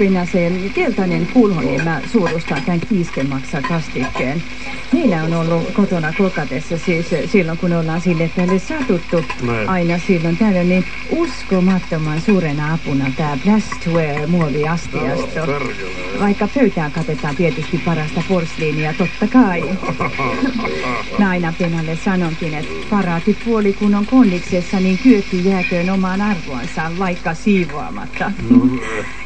Venäseen keltainen kulho, niin mä suurustan tämän kiiskemaksa kastikkeen. Meillä on ollut kotona kokatessa siis silloin, kun ollaan sille päälle satuttu Näin. aina silloin tällöin, niin uskomattoman suurena apuna tämä Blastware muoviastiasto. Perkele. Vaikka pöytään katetaan tietysti parasta porsliinia, totta kai. Mä aina Penalle sanonkin, että paraati puoli kun on konniksessa, niin kyökki jääköön omaan arvoansa, vaikka siivoamatta.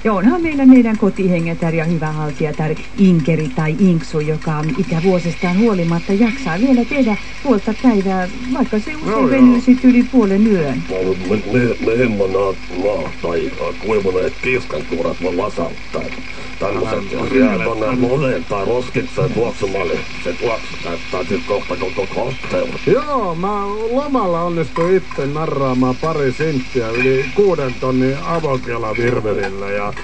Ja onhan meillä meidän kotihengetär ja hyvä haltijatär Inkeri tai Inksu, joka ikävuosistaan huolimatta jaksaa vielä tehdä puolta päivää, vaikka se usein joo. venyy sit yli puolen yön. Me, me, me emme naa, naa tai kuivuneet kiiskankuurat voi lasauttaa. Tonne moneen tai roskikseen tuoksumaan, niin se tuoksu täyttää sit kohta koko. Joo, mä lomalla onnistuin itse narraamaan pari sinttiä yli kuuden tonnin avokela-virvelillä ja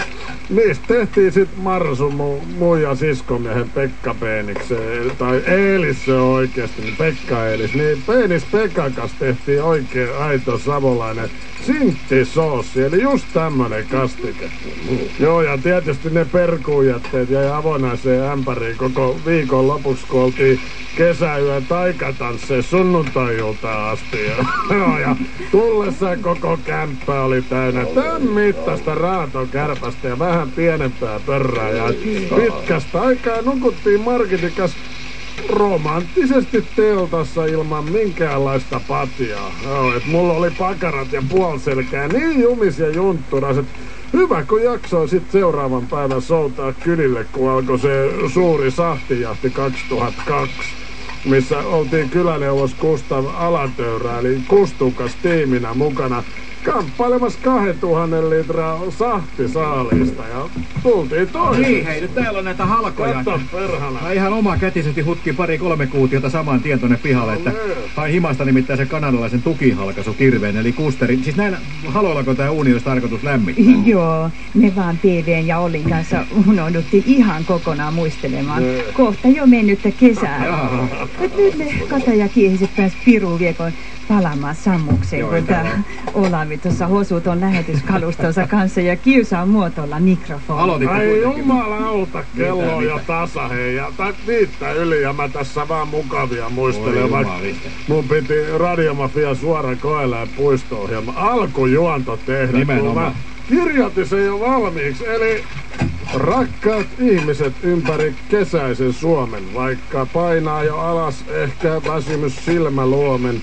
niistä tehtiin sit Marsu mu, mun ja siskomiehen Pekka Peeniksen, tai Eelis se on oikeesti, niin Pekka Eelis, niin Peenis Pekan kanssa tehtiin oikein aito savolainen sinttisoossi, eli just tämmönen kastike. Joo, ja tietysti ne perkuujätteet jäi avonaiseen ämpäriin koko viikon lopuksi, kun oltiin kesäyön taikatansseen sunnuntailta asti. Joo, ja tullessa koko kämppä oli täynnä tämän mittaista raatokärpästä ja vähän pienempää pörrää. Ja pitkästä aikaa nukuttiin Margitikas romanttisesti teltassa ilman minkäänlaista patjaa. Joo, et mulla oli pakarat ja puoliselkää niin jumis ja juntturaset. Hyvä, kun jaksoi sit seuraavan päivän soutaa kylille, kun alkoi se suuri sahtijahti 2002 missä oltiin kyläneuvos Kustav Alatöyrä, eli kustukas tiiminä mukana kamppailemassa 2000 litraa sahtisaalista ja tultiin toiseksi. Niin, hei, nyt täällä on näitä halkoja. Kato perhana. Mä ihan oma kätisesti hutkin pari-kolme kuutiota saman tien tonne pihalle, että hain himasta nimittäin se kanadalaisen tukihalkaisu kirveen, eli kusteri. Siis näin haloillako tää uuni olisi tarkoitus lämmittää? Joo, me vaan PVn ja Olin kanssa unohduttiin ihan kokonaan muistelemaan. Niin. Kohta jo mennyttä kesää. Et nyt me kata ja kiehiset pääs Piruun viekon palaamaan sammukseen, Joo, kun tää Olavi tuossa hosuton lähetyskalustonsa kanssa ja kiusaa muotolla mikrofoni. Aloititte Ai kuitenkin. jumalauta, kello on Mitä, jo tasa, hei. Ja viittä yli ja mä tässä vaan mukavia muistelen, Oi mun piti Radiomafia suora koeläin puisto-ohjelma alkujuonto tehdä. Nimenomaan. Kirjoitin sen jo valmiiksi, eli Rakkaat ihmiset ympäri kesäisen Suomen, vaikka painaa jo alas ehkä väsymys silmäluomen,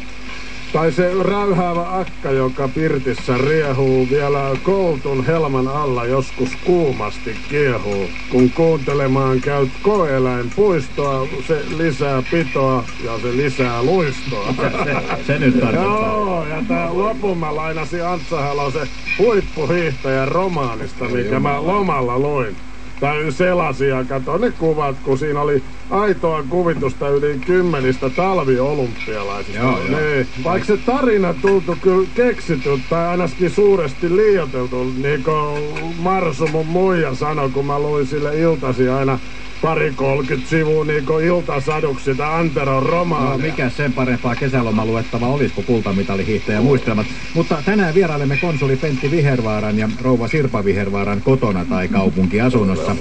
tai se räyhäävä akka, joka pirtissä riehuu vielä koutun helman alla joskus kuumasti kiehuu. Kun kuuntelemaan käyt koeläinpuistoa, se lisää pitoa ja se lisää luistoa. Se, se nyt tarkoittaa. Joo, ja tää lopun mä lainasin Antsa Halosen huippuhiihtäjän romaanista, mikä mä lomalla luin. Tai selasin ja katsoin ne kuvat, kun siinä oli aitoa kuvitusta yli kymmenistä talviolympialaisista. Joo, joo. Niin, vaikka se tarina tultu kyllä keksitty tai ainakin suuresti liioiteltu, niin kuin Marsu mun muija sanoi, kun mä luin sille iltasi aina pari kolkymmentä sivua niin kuin iltasaduksi sitä Anteron romaania. No, mikä sen parempaa kesälomaluettava olisi kuin kultamitalihiihtäjä muistelmat. Mutta tänään vierailemme konsuli Pentti Vihervaaran ja rouva Sirpa Vihervaaran kotona tai kaupunkiasunnossa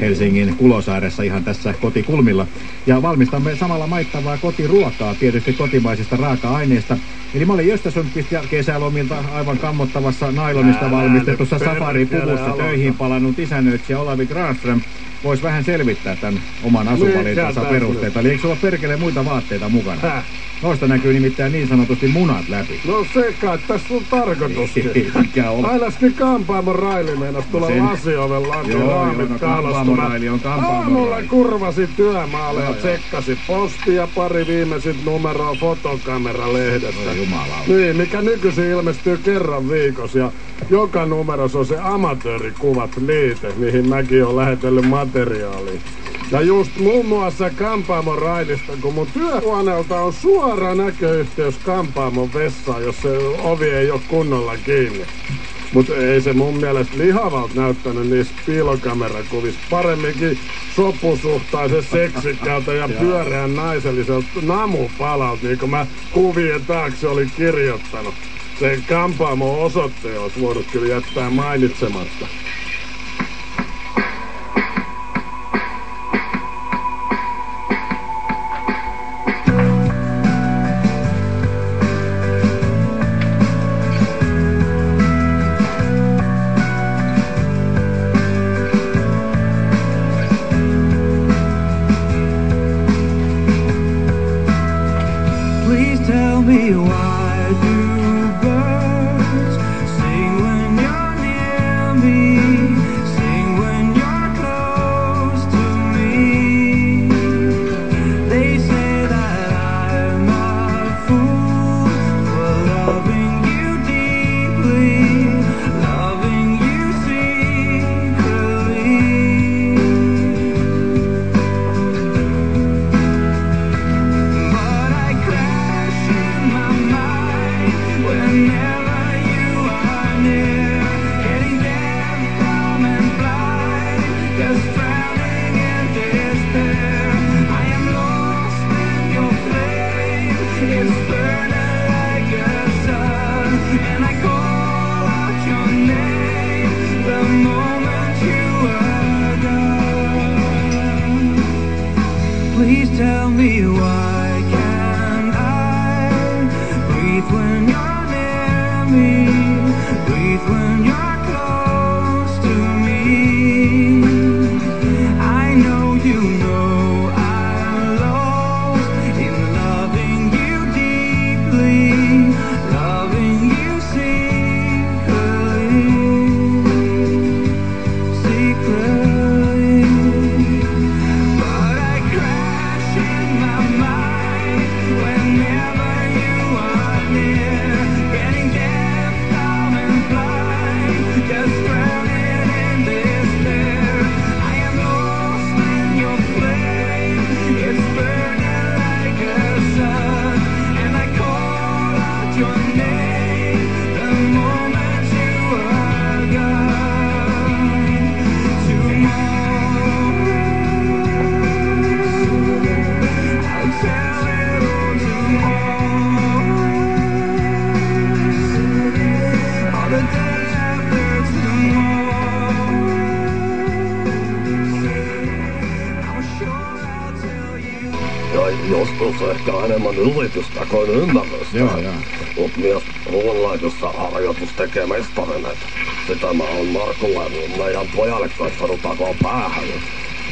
Helsingin Kulosaaressa ihan tässä kotikulmilla. Ja valmistamme samalla maittavaa kotiruokaa tietysti kotimaisista raaka-aineista. Eli mä olin Jöstä Sundqvist ja kesälomilta aivan kammottavassa nailonista valmistetussa safaripuvussa töihin palannut isännöitsijä Olavi Granström voisi vähän selvittää tämän oman asuvalintansa Mikä perusteita. Eli eikö sulla perkele muita vaatteita mukana? Häh? Noista näkyy nimittäin niin sanotusti munat läpi. No se kai tässä on tarkoitus. Mikä on? Ainakin kampaamon raili meinas tulla Sen- lasioven laki Joo, joo, no kampaamon raili on kampaamon Aamulla raili. kurvasi työmaalle ja tsekkasi postia pari viimeisit numeroa fotokameralehdessä. Oi jumala. Niin, mikä nykyisin ilmestyy kerran viikossa ja joka numerossa on se amatöörikuvat liite, mihin mäkin olen lähetellyt materiaalia. Ja just muun muassa Kampaamon raidista, kun mun työhuoneelta on suora näköyhteys Kampaamon vessaan, jos se ovi ei ole kunnolla kiinni. Mutta ei se mun mielestä lihavalta näyttänyt niissä piilokamerakuvissa. Paremminkin sopusuhtaisen seksikkäältä ja pyöreän naiselliselta namupalalta, niin kuin mä kuvien taakse olin kirjoittanut. Sen kampaamon osoitteen olisi voinut kyllä jättää mainitsematta. Ymmärrystä. Joo, joo. Mut myös ruoanlaitossa harjoitus tekee mestarin, et sitä mä oon Markulle meidän pojalle koittanut takoa päähän.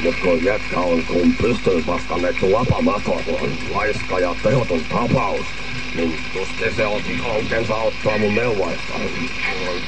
Mut kun jätkä on kun pystyy vastanneet lapamaton, on laiska ja tehoton tapaus, niin tuskin se on aukensa ottaa mun neuvoista.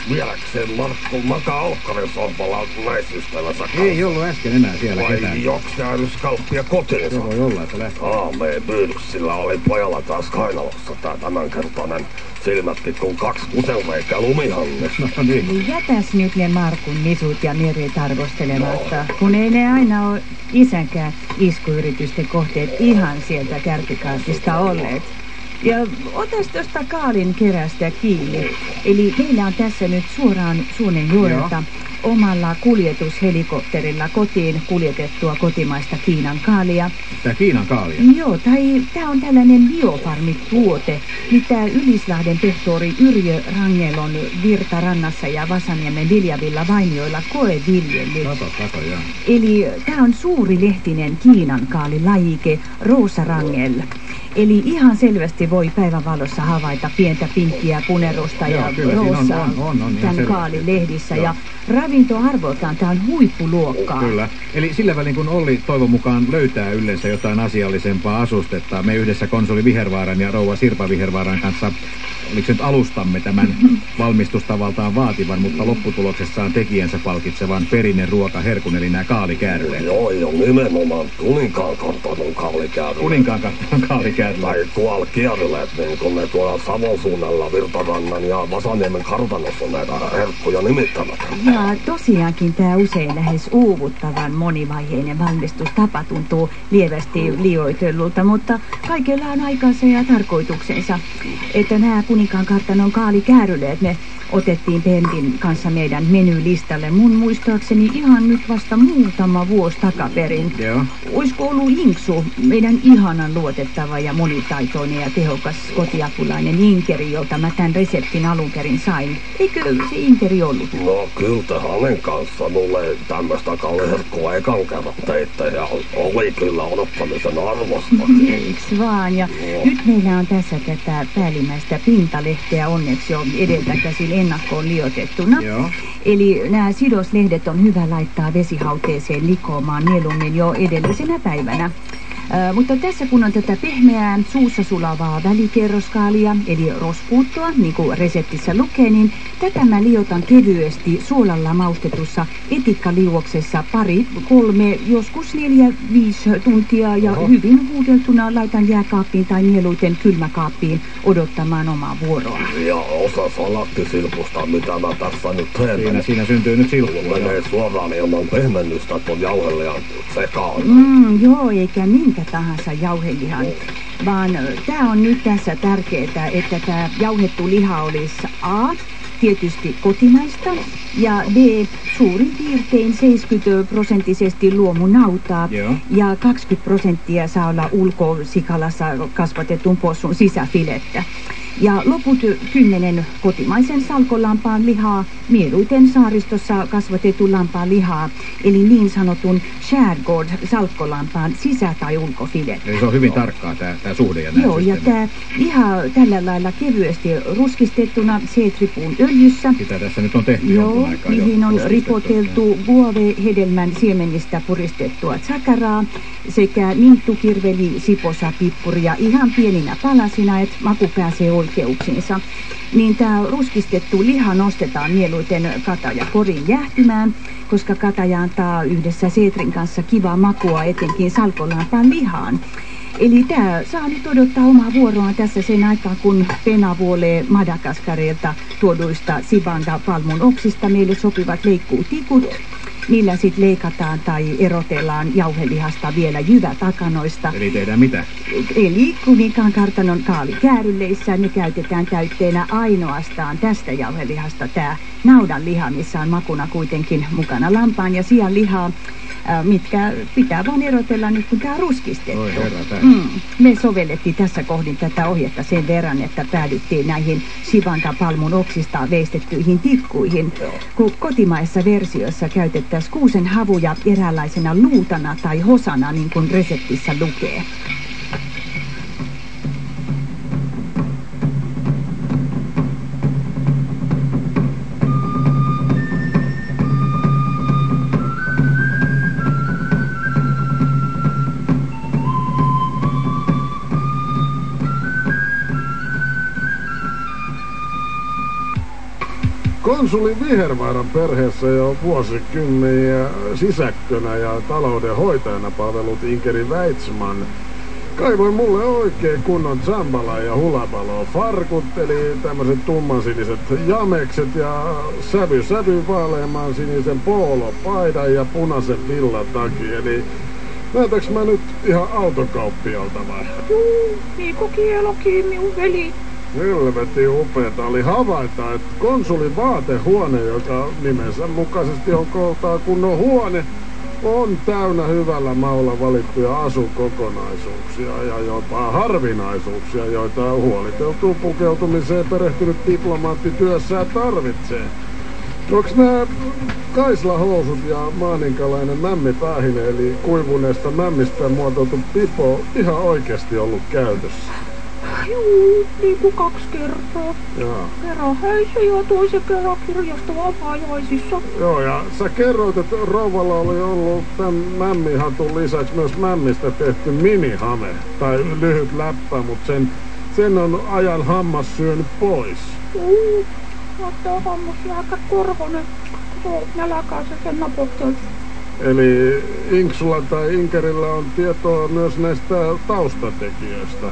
Vieläkseen Markku makaa Olkkarin sohvalla naisystävänsä Ei ollut äsken enää siellä Vai ketään. joks jäänyt skalppia kotiinsa? Se voi olla, että lähti. Aameen pyydyksillä oli pojalla taas kainalossa tää tämänkertainen silmätkin kuin kaksi kutelreikä lumihangessa. No niin. Niin jätäs nyt ne Markun nisut ja Mirit arvostelematta, kun ei ne aina ole isänkään iskuyritysten kohteet ihan sieltä kärkikaartista olleet. Ja otas tuosta Kaalin kerästä kiinni. Eli meillä on tässä nyt suoraan Suonenjoelta omalla kuljetushelikopterilla kotiin kuljetettua kotimaista Kiinan kaalia. Tää Kiinan kaalia. Joo, tai tämä on tällainen biofarmituote, mitä Ylislahden pehtori Yrjö Rangel on Virtarannassa ja Vasaniemen Viljavilla Vainioilla koeviljellyt. Kato, kato, joo. Eli tämä on suuri lehtinen Kiinan kaalilajike Roosa Rangel. Eli ihan selvästi voi päivän valossa havaita pientä pinkkiä punerusta Joo, ja kyllä, on- roosaa on- on- on tämän kaalilehdissä. Joo. Ja ravintoarvoltaan tämä on huippuluokkaa. Kyllä. Eli sillä välin kun Olli toivon mukaan löytää yleensä jotain asiallisempaa asustetta, me yhdessä konsoli Vihervaaran ja rouva Sirpa Vihervaaran kanssa, oliko se nyt alustamme tämän valmistustavaltaan vaativan, mutta lopputuloksessaan tekijänsä palkitsevan perinne ruoka herkun, eli nämä kaalikääryleet. Joo, joo, nimenomaan kuninkaan kartanon kaalikääryleet. Kuninkaan kattoon kaalikääryleet. Tai tuolla kierryleet, niin kun ne tuolla Savon suunnalla Virtarannan ja Vasaniemen kartanossa näitä herkkuja nimittävät. Ja tosiaankin tämä usein lähes uuvuttavan monivaiheinen valmistustapa tuntuu lievästi liioitellulta, mutta kaikella on aikansa ja tarkoituksensa. Että nämä kuninkaan kartanon kaalikääryleet, ne otettiin Pentin kanssa meidän menylistalle mun muistaakseni ihan nyt vasta muutama vuosi takaperin. Joo. Olisiko ollut Inksu, meidän ihanan luotettava ja monitaitoinen ja tehokas kotiapulainen Inkeri, jolta mä tämän reseptin alun perin sain. Eikö se Inkeri ollut? No kyllä hänen kanssa mulle tämmöistä kalliherkkua ekan kerran teitte ja oli kyllä odottamisen arvosta. Eiks vaan? Ja nyt meillä on tässä tätä päällimmäistä pintalehteä onneksi jo edeltä käsin ennakkoon liotettuna. Joo. Eli nämä sidoslehdet on hyvä laittaa vesihauteeseen likoamaan mieluummin jo edellisenä päivänä. Ö, mutta tässä kun on tätä pehmeää suussa sulavaa välikerroskaalia, eli rospuuttoa, niin kuin reseptissä lukee, niin tätä mä liotan kevyesti suolalla maustetussa etikkaliuoksessa pari, kolme, joskus neljä, viisi tuntia ja Oho. hyvin huudeltuna laitan jääkaappiin tai mieluiten kylmäkaappiin odottamaan omaa vuoroa. Ja osa salattisilpusta, mitä mä tässä nyt teen. Siinä, siinä syntyy nyt silppua. Mulla menee suoraan ilman pehmennystä tuon jauhelijan sekaan. Mm, joo, eikä minkä tahansa jauhelihan, vaan tämä on nyt tässä tärkeää, että tämä jauhettu liha olisi A, tietysti kotimaista, ja B, suurin piirtein 70 prosenttisesti luomunautaa, Joo. ja 20 prosenttia saa olla ulkosikalassa kasvatetun possun sisäfilettä. Ja loput kymmenen kotimaisen salkolampaan lihaa, mieluiten saaristossa kasvatetun lampaan lihaa, eli niin sanotun Shadgård salkkolampaan sisä- tai ulkofilet. Eli se on hyvin tarkkaa tämä, tämä suhde ja nämä Joo, ja tämä liha tällä lailla kevyesti ruskistettuna C-tripuun öljyssä. Sitä tässä nyt on tehty Joo, aikaa jo. mihin on ruskistettu. ripoteltu guave-hedelmän siemenistä puristettua sakaraa sekä minttukirveli, siposa, pippuria ihan pieninä palasina, että maku pääsee oikeuksiinsa. Niin tämä ruskistettu liha nostetaan mieluiten kataja korin jähtymään, koska kataja antaa yhdessä seetrin kanssa kivaa makua etenkin salkolampaan lihaan. Eli tämä saa nyt odottaa omaa vuoroaan tässä sen aikaa, kun Pena vuolee Madagaskarilta tuoduista Sibanga palmun oksista meille sopivat leikkuutikut. Niillä sitten leikataan tai erotellaan jauhelihasta vielä jyvätakanoista. Eli tehdään mitä? Eli kuninkaan kartanon kaalikääryleissä ne käytetään täytteenä ainoastaan tästä jauhelihasta tämä naudan liha, missä on makuna kuitenkin mukana lampaan ja sian lihaa, mitkä pitää vaan erotella nyt kun tämä on ruskistettu. Oi herra tää. Mm. Me sovellettiin tässä kohdin tätä ohjetta sen verran, että päädyttiin näihin Shivanga palmun oksista veistettyihin tikkuihin, kun kotimaisessa versiossa käytettäisiin kuusen havuja eräänlaisena luutana tai hosana, niin kuin reseptissä lukee. Konsuli Vihervaaran perheessä jo vuosikymmeniä sisäkkönä ja talouden hoitajana palvelut Inkeri Weitsman kaivoi mulle oikein kunnon zambala ja hulabalo farkut, eli tämmöiset tummansiniset jamekset ja sävy sävy vaaleamman sinisen poolopaidan ja punaisen villataki, eli näytäks mä nyt ihan autokauppialta vai? Juu, Miikko Kielokin, minun veli. Helvetin upeeta oli havaita, että konsulin vaatehuone, joka nimensä mukaisesti on kooltaa kunnon huone, on täynnä hyvällä maulla valittuja asukokonaisuuksia ja jopa harvinaisuuksia, joita huoliteltuun pukeutumiseen perehtynyt diplomaatti työssään tarvitsee. Onks nää kaislahousut ja maaninkalainen mämmipäähine eli kuivuneesta mämmistä muotoiltu pipo ihan oikeasti ollut käytössä? Juu, niin kuin kaksi kertaa. Jaa. Kerran häissä ja toisen kerran kirjasto vapaa-ajaisissa. Joo, ja sä kerroit, että rouvalla oli ollut tämän mämmihatun lisäksi myös mämmistä tehty minihame, tai lyhyt läppä, mutta sen, sen on ajan hammas syönyt pois. Juu, ottaa hammas aika korvonen. Joo, nälkäisen sen napottelta. Eli Inksulla tai Inkerillä on tietoa myös näistä taustatekijöistä.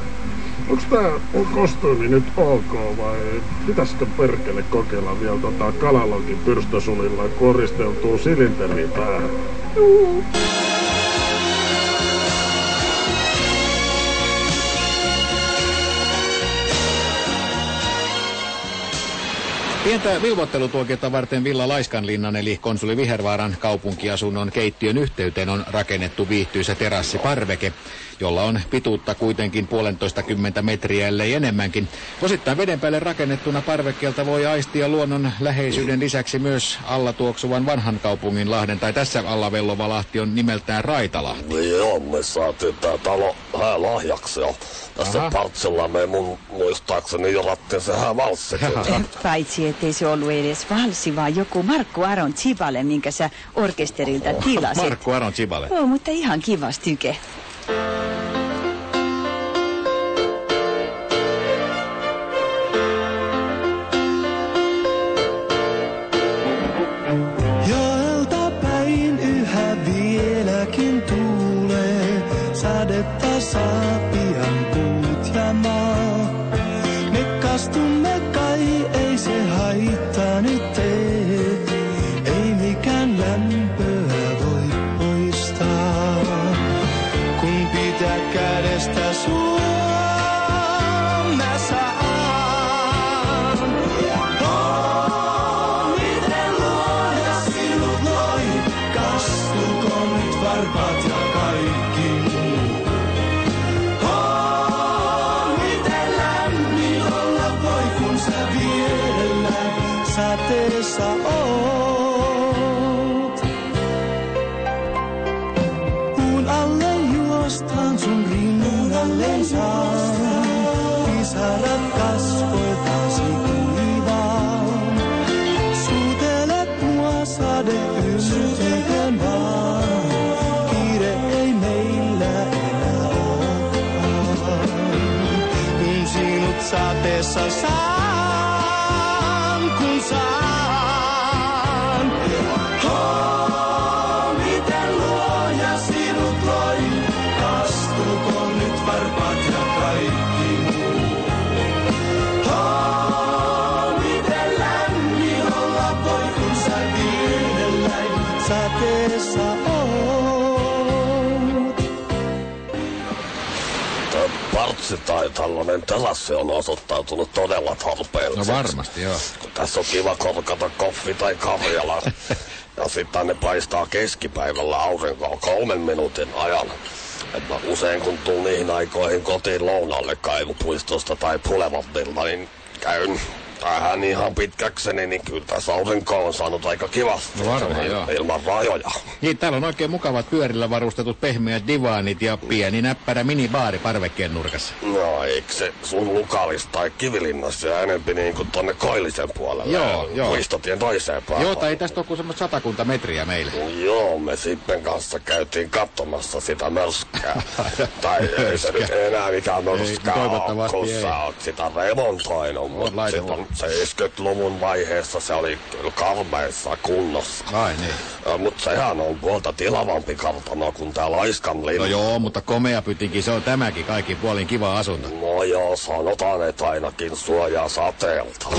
Onks tää mun kostuumi nyt ok vai pitäisikö perkele kokeilla vielä tota Kalalogin pyrstösulilla koristeltua silinteriä päähän? Juu. Pientä vilvottelutuokiota varten Villa Laiskanlinnan eli konsuli Vihervaaran kaupunkiasunnon keittiön yhteyteen on rakennettu viihtyisä terassiparveke, jolla on pituutta kuitenkin puolentoista kymmentä metriä ellei enemmänkin. Osittain veden päälle rakennettuna parvekkeelta voi aistia luonnon läheisyyden lisäksi myös alla tuoksuvan vanhan kaupungin lahden, tai tässä alla vellova lahti on nimeltään Raitalahti. Joo, me saatiin tää talo lahjaksi ja tässä Aha. partsilla me mun muistaakseni jorattiin se hää valssikin. Paitsi ettei se ollut edes valsi, vaan joku Markku Aron Tsibale, minkä sä orkesterilta tilasit. Markku Aron Chibale. Joo, mutta ihan kivas tyke. Partsi tai tällainen terassi on osoittautunut todella tarpeelliseksi. No varmasti, joo. Kun tässä on kiva korkata koffi tai karjala. ja sitten ne paistaa keskipäivällä aurinkoa kolmen minuutin ajan. Et mä usein kun tuun niihin aikoihin kotiin lounalle kaivupuistosta tai Pulevantilta, niin käyn tähän ihan pitkäkseni, niin kyllä tässä aurinko on saanut aika kivasti. No varmaan, joo. Ilman rajoja. Niin, täällä on oikein mukavat pyörillä varustetut pehmeät divaanit ja pieni näppärä minibaari parvekkeen nurkassa. No, eikö se sun lukalista tai kivilinnassa ja enempi niin kuin tonne Koillisen puolelle? Joo, joo. Puistotien toiseen päähän. Joo, tai ei tästä ole kuin semmoista satakunta metriä meille. Joo, me Sippen kanssa käytiin katsomassa sitä mörskää. tai ei se nyt enää mikään mörskää Ei, ole, kun ei. sä oot sitä remontoinut. Mutta laitettu. sitten 70-luvun vaiheessa se oli kyllä karmeissa kunnossa. Ai niin. Mutta sehän on puolta tilavampi kartano kuin tää Laiskan linna. No joo, mutta komea pytinkin, se on tämäkin kaikki puolin kiva asunto. No joo, sanotaan, että ainakin suojaa sateelta.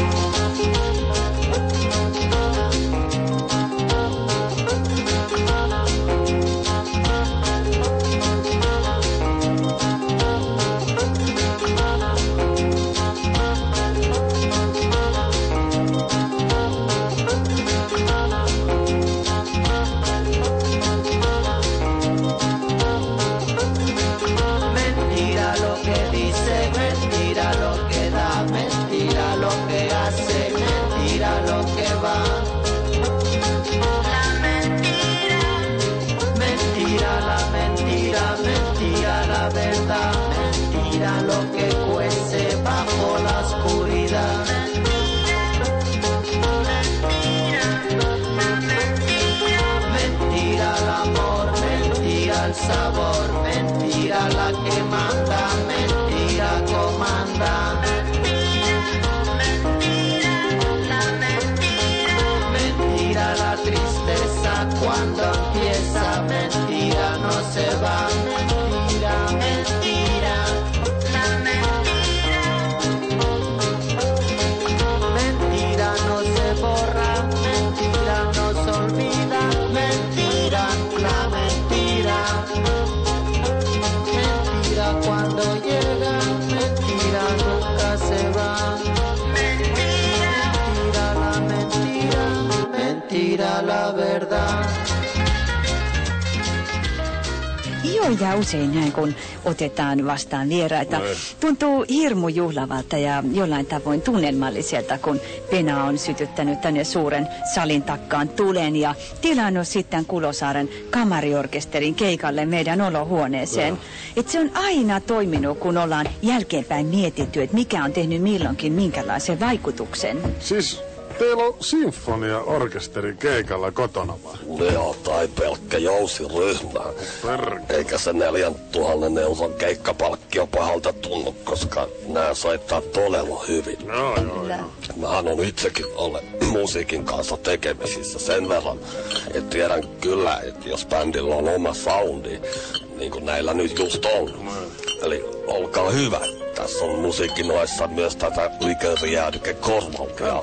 Otetaan vastaan vieraita. Tuntuu hirmu juhlavalta ja jollain tavoin tunnelmalliselta, kun Pena on sytyttänyt tänne suuren salin takkaan tulen ja tilannut sitten Kulosaaren kamariorkesterin keikalle meidän olohuoneeseen. Et se on aina toiminut, kun ollaan jälkeenpäin mietitty, että mikä on tehnyt milloinkin minkälaisen vaikutuksen. Siis teillä on sinfonia-orkesteri keikalla kotona vai? Joo, tai pelkkä jousiryhmä. Eikä se neljän tuhannen euron keikkapalkkio pahalta tunnu, koska nämä soittaa todella hyvin. Joo, joo, joo. Mähän on itsekin ollut musiikin kanssa tekemisissä sen verran, että tiedän kyllä, että jos bändillä on oma soundi, niin kuin näillä nyt just on, eli olkaa hyvä, Tässä on musiikkinoissa myös tätä liikennejäädykekorvaukea.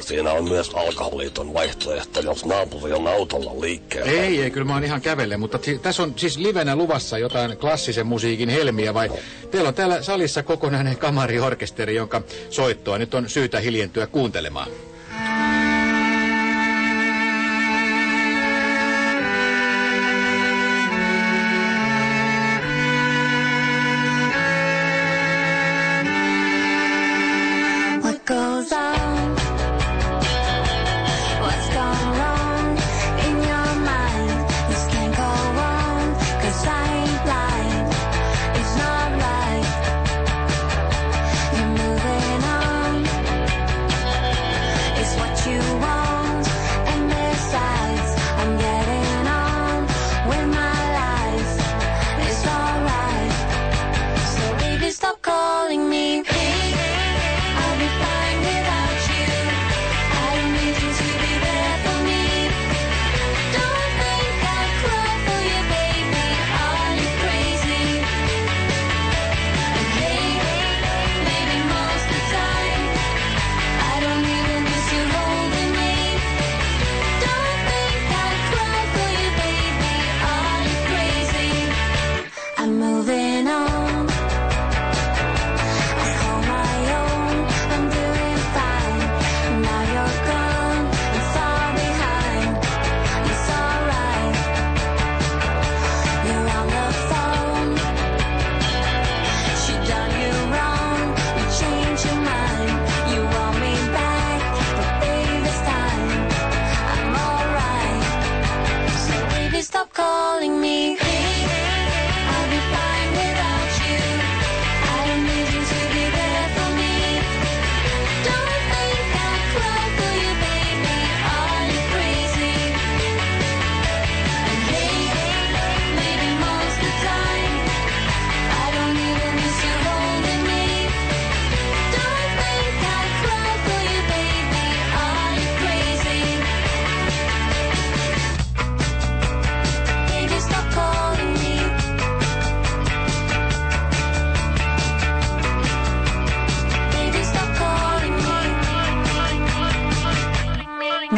Siinä on myös alkoholiton vaihtoehto, jos naapuri on autolla liikkeellä. Ei, ei, kyllä mä oon ihan kävelle, mutta si- tässä on siis livenä luvassa jotain klassisen musiikin helmiä, vai teillä on täällä salissa kokonainen kamariorkesteri, jonka soittoa nyt on syytä hiljentyä kuuntelemaan.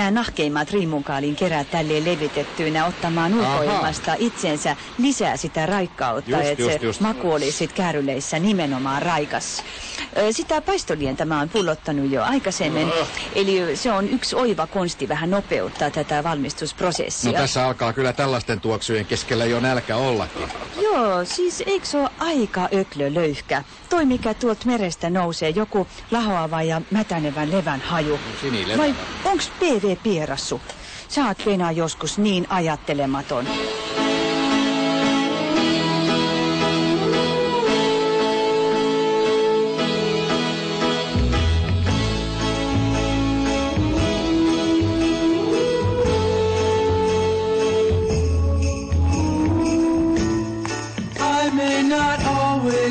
Nämä nahkeimmat riimunkaalin kerää tälleen levitettyinä ottamaan ulkoilmasta itsensä lisää sitä raikkautta, että se just. maku oli sit kääryleissä nimenomaan raikas. Sitä paistolientä mä oon pullottanut jo aikaisemmin, eli se on yksi oiva konsti vähän nopeuttaa tätä valmistusprosessia. No tässä alkaa kyllä tällaisten tuoksujen keskellä jo nälkä ollakin. Joo, siis eikö se ole aika öklölöyhkä? Toi mikä tuolta merestä nousee, joku lahoava ja mätänevän levän haju. Sinilevä. Vai onks PV pierassu? Sä oot Pena joskus niin ajattelematon.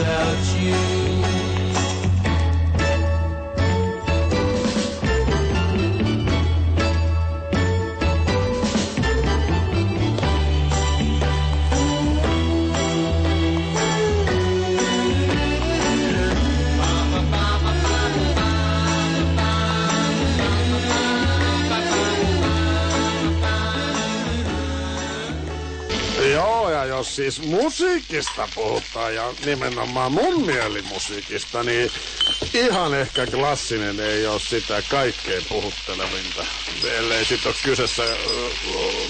without you. Jos siis musiikista puhutaan ja nimenomaan mun mielimusiikista, niin ihan ehkä klassinen ei ole sitä kaikkein puhuttelevinta. Ellei sit ole kyseessä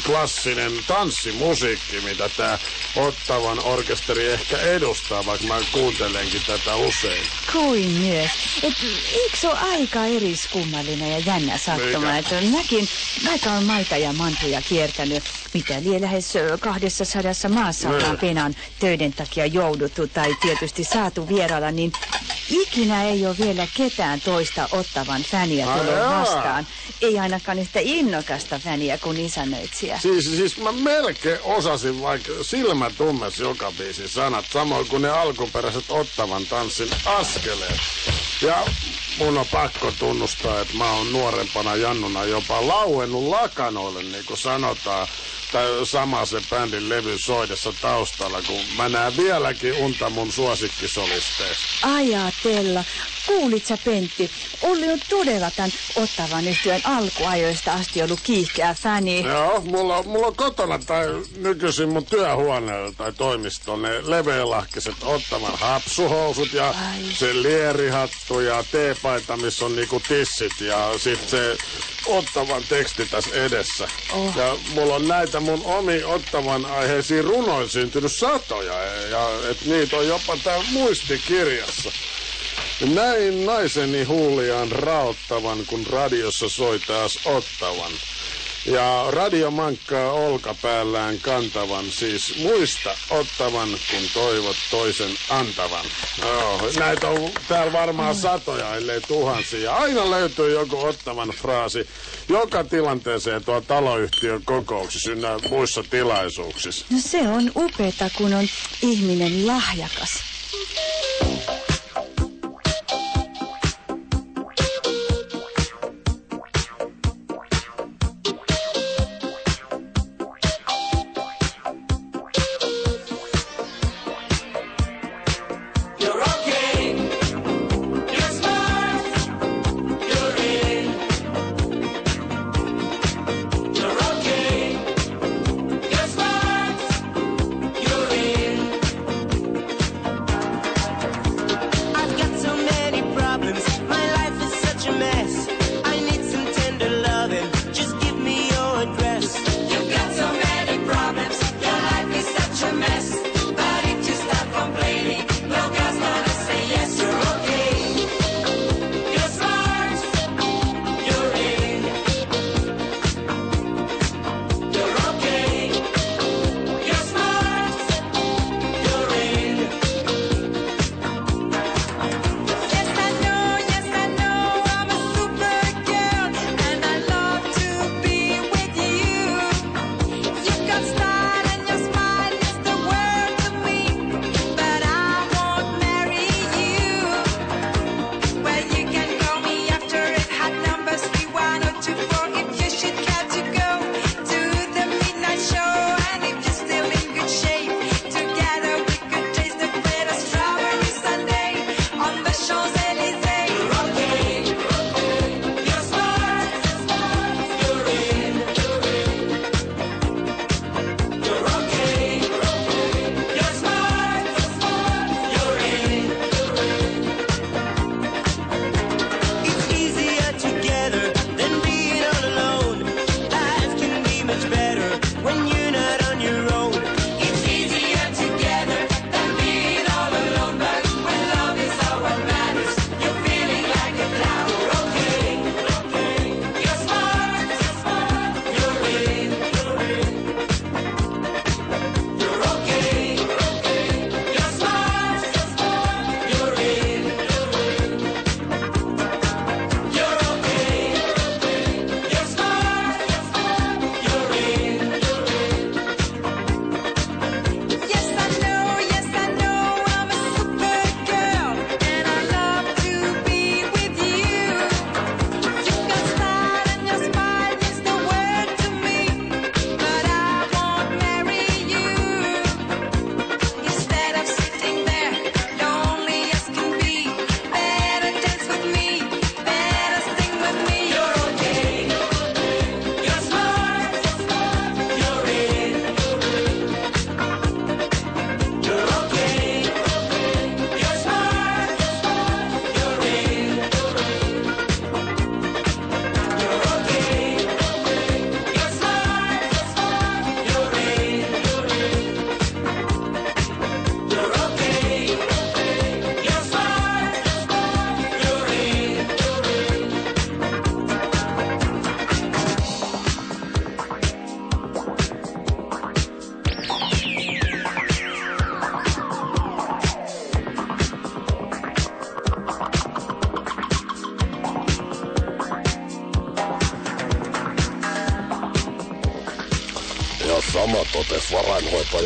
klassinen tanssimusiikki, mitä tää Ottavan orkesteri ehkä edustaa, vaikka mä kuuntelenkin tätä usein. Kuin myös. Et, eikö se ole aika eriskummallinen ja jännä sattuma, että mäkin aika on maita ja mantuja kiertänyt, mitä lie lähes ö, 200 maassa ollaan penan töiden takia jouduttu tai tietysti saatu vierailla, niin ikinä ei ole vielä ketään toista ottavan fäniä tullut vastaan. Ei ainakaan yhtä innokasta fäniä kuin isännöitsijä. Siis, siis mä melkein osasin vaikka silmät ummes joka biisin sanat, samoin kuin ne alkuperäiset Ottavan tanssin askeleet. Ja mun on pakko tunnustaa, että mä oon nuorempana Jannuna jopa lauennut lakanoille, niin kuin sanotaan. Tai sama se bändin levy soidessa taustalla, kun mä näen vieläkin unta mun suosikkisolisteista. Ajatella. Kuulit sä Pentti, Olli on todella tämän ottavan yhtyön alkuajoista asti ollut kiihkeä fäni. Joo, mulla, on- mulla on kotona tai nykyisin mun työhuoneella tai toimistolla ne leveälahkiset ottavan hapsuhousut ja Ai. se lierihattu ja teepaita, missä on niinku tissit ja sit se ottavan teksti tässä edessä. Oh. Ja mulla on näitä mun omi ottavan aiheisiin runoin syntynyt satoja ja et niitä on jopa tää muistikirjassa. Näin naiseni huuliaan raottavan, kun radiossa soi taas ottavan. Ja radio mankkaa olkapäällään kantavan, siis muista ottavan, kun toivot toisen antavan. Joo, näitä on täällä varmaan satoja, ellei tuhansia. Aina löytyy joku ottavan fraasi joka tilanteeseen tuo taloyhtiön kokouksissa ynnä muissa tilaisuuksissa. No se on upeeta, kun on ihminen lahjakas.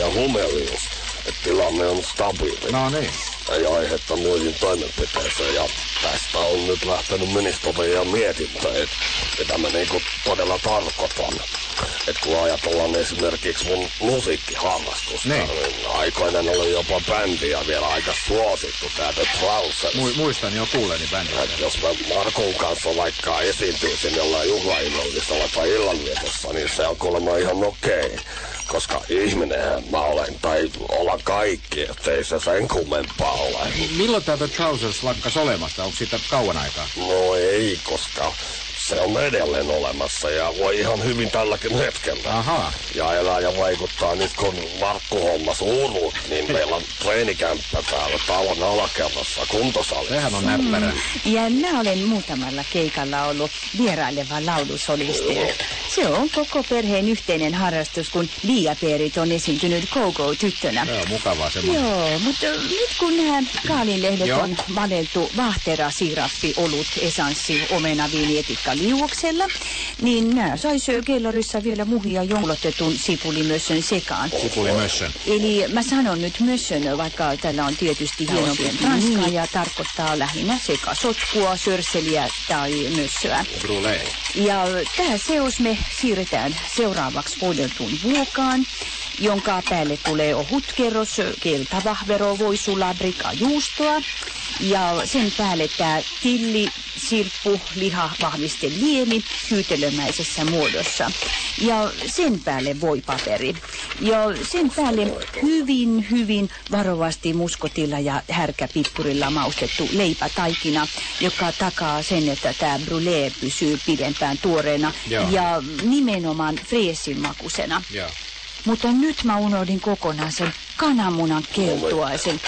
Varainhoitaja Humelius, että tilanne on stabiili. No niin. Ei aihetta muihin toimenpiteeseen ja tästä on nyt lähtenyt ministeriön mietintö, että mitä mä niinku todella tarkoitan. Et kun ajatellaan esimerkiksi mun musiikkiharrastusta, Niin. niin aikoinen oli jopa bändi ja vielä aika suosittu tää The Trousers. Mu- muistan jo kuuleni bändistä. Et jos mä Markun kanssa vaikka esiintyisin jollain juhlaillallisella tai illanvietossa, niin se on kuulemma ihan okei. Koska ihminenhän mä olen, tai olla kaikki, ettei se sen kummempaa ole. Milloin tämä The Trousers lakkas olemasta? Onko siitä kauan aikaa? No ei, koska se on edelleen olemassa ja voi ihan hyvin tälläkin hetkellä. Ahaa. Ja elää ja vaikuttaa nyt kun Markku hommas urut, niin meillä on treenikämppä täällä talon alakerrassa kuntosalissa. Sehän on näppärä. Ja mä olen muutamalla keikalla ollut vieraileva laulusolisti. Se on koko perheen yhteinen harrastus, kun Liaperit on esiintynyt Go-Go-tyttönä. Joo, mukavaa semmoinen. Joo, mutta nyt kun nämä kaalinlehdet on valeltu vahtera, siirappi, olut, esanssi, omena, viini, etikka liuoksella, niin nämä sais kellarissa vielä muhia joulutetun sipulimössön sekaan. Sipulimössön. Eli mä sanon nyt mössön, vaikka tällä on tietysti hienompi ranskaa ja tarkoittaa lähinnä sekä sotkua, sörseliä tai mössöä. Brûlé. Ja tämä seos me siirretään seuraavaksi voideltuun vuokaan, jonka päälle tulee ohut kerros keltavahvero, voisulaa, brika, juustoa. Ja sen päälle tämä tilli, sirppu, liha, vahviste, liemi hyytelömäisessä muodossa. Ja sen päälle voipaperi. Ja sen päälle hyvin, hyvin varovasti muskotilla ja härkäpippurilla maustettu leipätaikina, joka takaa sen, että tämä brûlée pysyy pidempään tuoreena Joo. ja nimenomaan freesin makusena. Joo. Mutta nyt mä unohdin kokonaan sen kananmunan keltuaisen.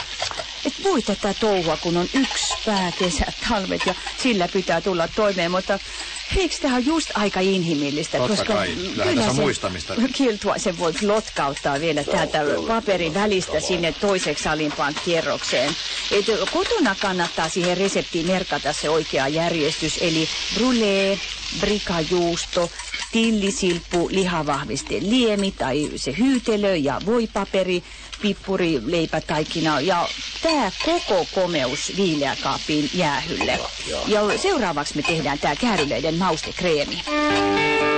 Et voi tätä touhua, kun on yksi pää, kesät, talvet ja sillä pitää tulla toimeen, mutta eikö tämä on just aika inhimillistä? Totta koska kai. Tässä on muistamista. Keltuaisen voi lotkauttaa vielä täältä paperin välistä sinne toiseksi alimpaan kierrokseen. Et kotona kannattaa siihen reseptiin merkata se oikea järjestys, eli brûlée, brikajuusto, tillisilppu, lihavahviste, liemi tai se hyytelö ja voipaperi, pippuri, leipätaikina ja tämä koko komeus viileäkaappiin jäähylle. Ja seuraavaksi me tehdään tämä kääryleiden maustekreemi. I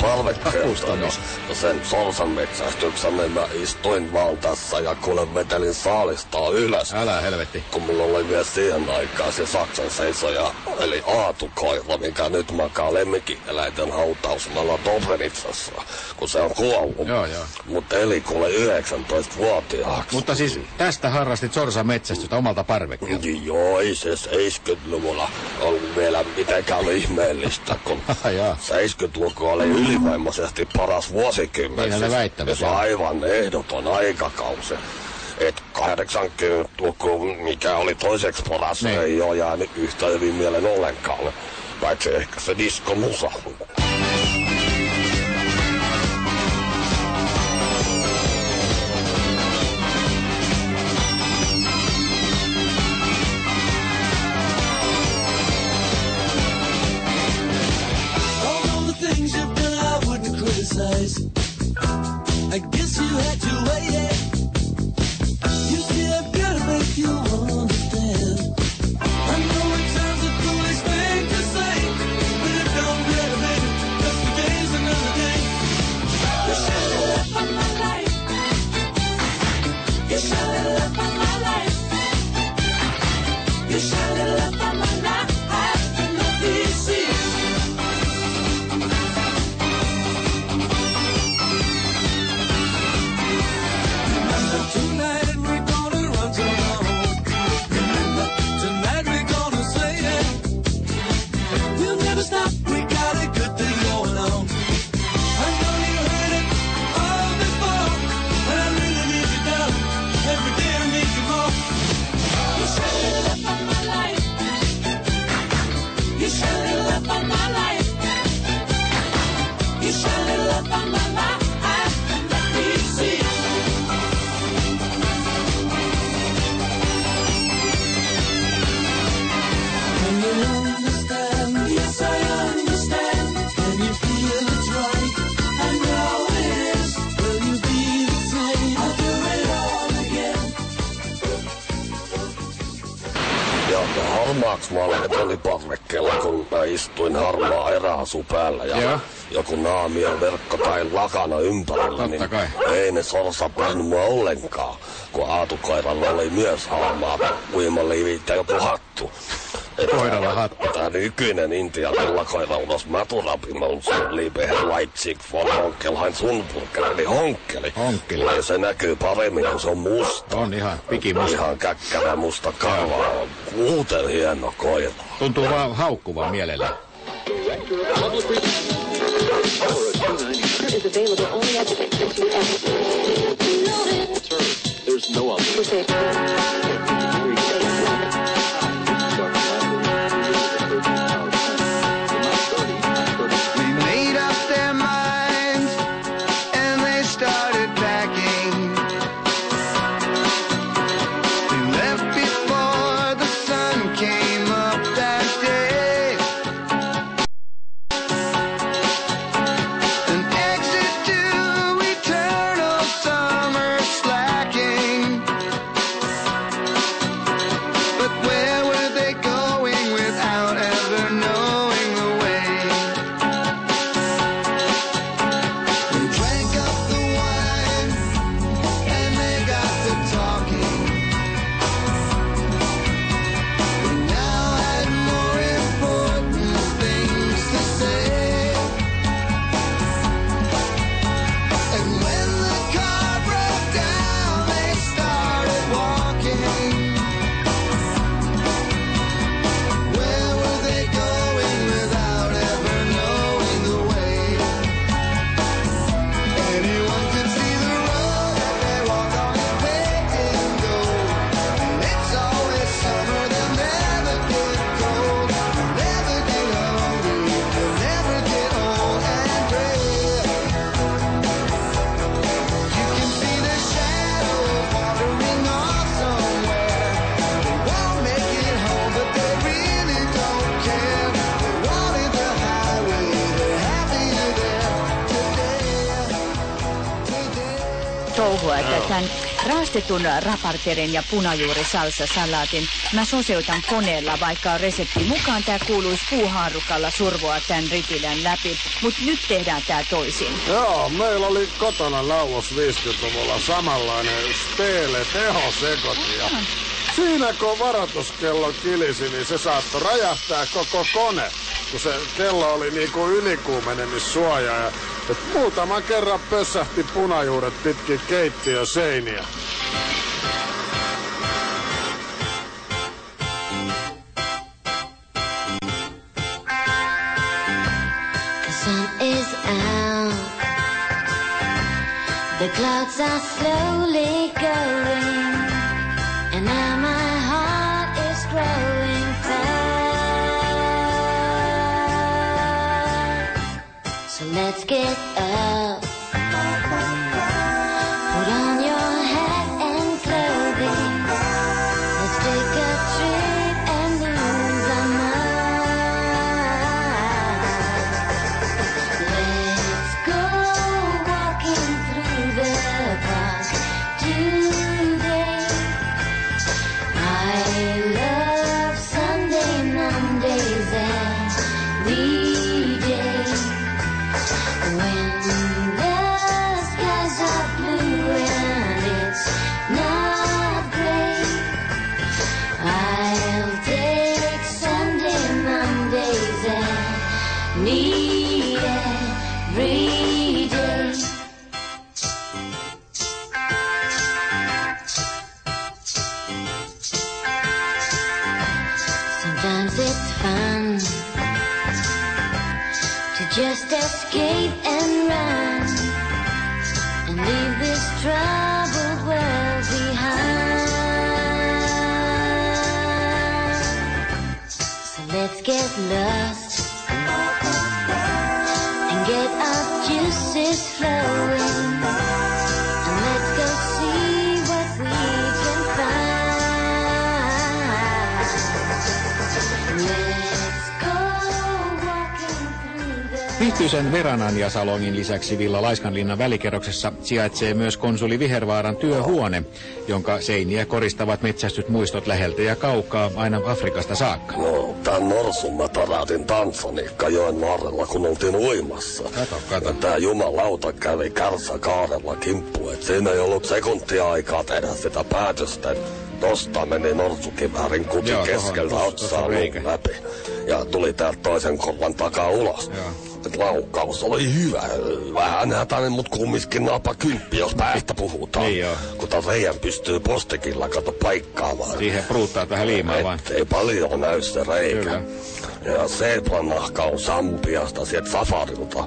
parvekkeelta. Savustamis. Ja sen sorsan metsästyksen, niin mä istuin vaan tässä ja kuule vetelin saalistaa ylös. Älä helvetti. Kun mulla oli vielä siihen aikaan se Saksan seisoja, eli aatukoira, mikä nyt makaa lemmikkieläinten hautausmalla Dobrenitsassa, kun se on kuollut. Joo, joo. Mutta eli kuule 19-vuotiaaksi. Mutta siis tästä harrastit sorsan metsästystä omalta parvekkeelta. Joo, ei se 70-luvulla ollut vielä mitenkään ihmeellistä, kun. 70-luku oli ylivoimaisesti paras vuosikymmen. Se joo. aivan ehdoton aikakausi. Et 80-luku, mikä oli toiseksi paras, Niin. ei ole jäänyt yhtä hyvin mieleen ollenkaan. Paitsi ehkä se diskomusa. Peace. Harmaaksi mä oli parvekkeella, kun mä istuin harmaa eräasu päällä ja Joo. joku naamio verkko tai lakana ympärillä, Totta niin kai. ei ne sorsat nähnyt mua ollenkaan, kun aatukoiralla oli myös harmaa uimaliivit ja joku hattu. Koiralla hattu. Tää nykyinen Intian villakoira ulos Maturapimon sun liipehän Leipzig von Honkelhain Sunburger, eli honkkeli. Honkkeli. Ja se näkyy paremmin, kun se on musta. On ihan pikimusta. Ihan käkkärä musta karva on muuten hieno koira. Tuntuu vaan haukkuvan mielellä. is available only at the Institute There's no other. Touhua, että tämän raastetun raparterin ja punajuurisalsa-salaatin mä soseutan koneella, vaikka on resepti mukaan. Tää kuuluisi puuhaarukalla survoa tämän ritilän läpi, mutta nyt tehdään tää toisin. Joo, meillä oli kotona naulos 50-luvulla samanlainen Spele tehosekotti. Ja siinä kun varoituskello kilisi, niin se saattoi räjähtää koko kone. Kun se kello oli niinku ylikuumenemissuoja ja et muutaman kerran pössähti punajuuret pitkin keittiöseiniä. The clouds are slowly going. And now let's get up. Viihtyisen Veranan ja Salongin lisäksi Villa Laiskanlinnan välikerroksessa sijaitsee myös konsuli Vihervaaran työhuone, jonka seiniä koristavat metsästyt muistot läheltä ja kaukaa aina Afrikasta saakka. No, tän norsun mä taratin Tansaniikka joen varrella, kun oltiin uimassa. Kato, kato. Ja tää jumalauta kävi kärssä kaarella kimppu, et siinä ei ollut sekuntia aikaa tehdä sitä päätöstä. Tosta meni norsukiväärin kuti Joo, keskeltä otsaa luun läpi. Ja tuli täältä toisen korvan takaa ulos. Joo. Et laukkaus oli hyvä. Vähän hätäinen, mut kumminkin napa kymppi, jos päästä puhutaan. Niin joo. Kun taas reijän pystyy postikilla kato paikkaamaan. Siihen pruuttaa vähän liimaa vaan. Ei paljon näy se reikä. Kyllä. Ja Seetlan-nahka on Sambiasta sieltä safarilta.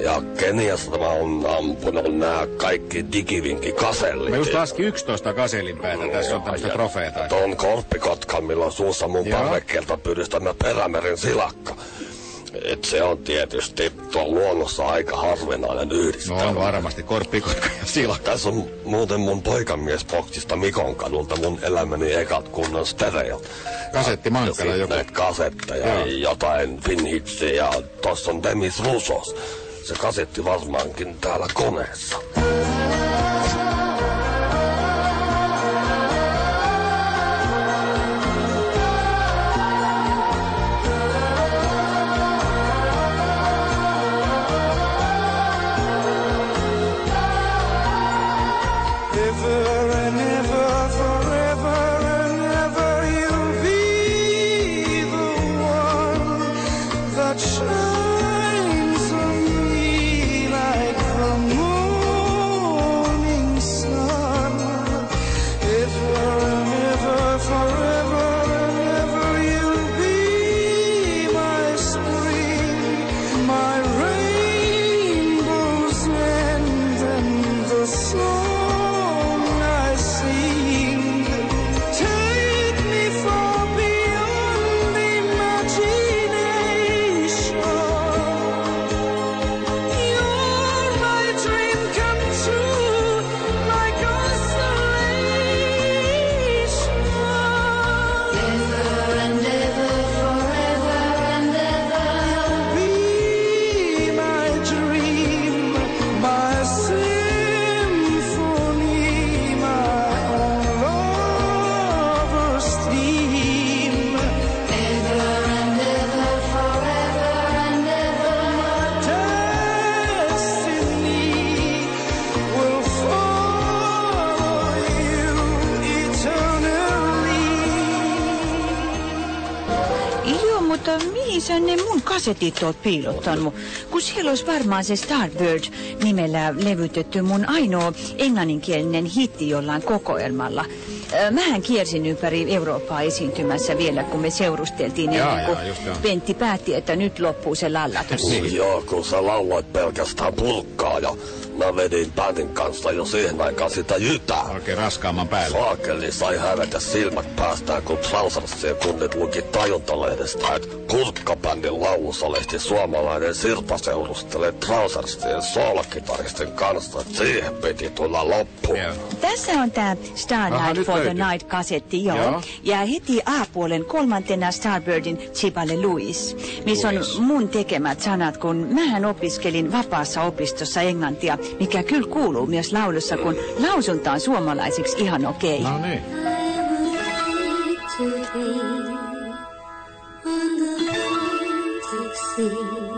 Ja Keniasta mä oon ampunut nää kaikki digivinkikasellit. Mä just laskin 11 kaselin päätä. Tässä on tämmöistä trofeeta. Tuon korppikotkan, millä on suussa mun parvekkeelta pyydystämä perämeren silakka. Et se on tietysti tuon luonnossa aika harvinainen No yhdistelmä. on varmasti korppikotka ja silakka. Tässä on muuten mun poikamiesboksista Mikon kadulta mun elämäni ekat kunnon stereot. Kasetti Mankkala joku. kasetteja, Joo. jotain Finhitsiä ja tossa on Demis Roussos. Se kasetti varmaankin täällä koneessa. Kasetit oot piilottanut? Kun siellä olisi varmaan se Starbird nimellä levytetty mun ainoa englanninkielinen hitti jollain kokoelmalla. Mähän kiersin ympäri Eurooppaa esiintymässä vielä, kun me seurusteltiin Jaa, ennen kuin jaa. Pentti päätti, että nyt loppuu se lallatus. Niin joo, kun sä lauloit pelkästään pulkkaa ja mä vedin bändin kanssa jo siihen aikaan sitä jytää. Oikein raskaamman päälle. Saakeli sai hävetä silmät päästään, kun Trausersien kunnit luki tajuntalehdestä, että kulkkabändin laulussa lehti suomalainen Sirpa seurustelee Trausersien soolokitaristin kanssa, että siihen piti tulla loppu. Tässä on tämä Starlight Aha, nyt for the. Night-kasetti, joo. Joo. Ja heti A-puolen kolmantena Starbirdin Chibale Louis, missä on mun tekemät sanat, kun mähän opiskelin vapaassa opistossa englantia, mikä kyllä kuuluu myös laulussa, kun lausunta on suomalaisiksi ihan okei. No niin. to be on the Baltic Sea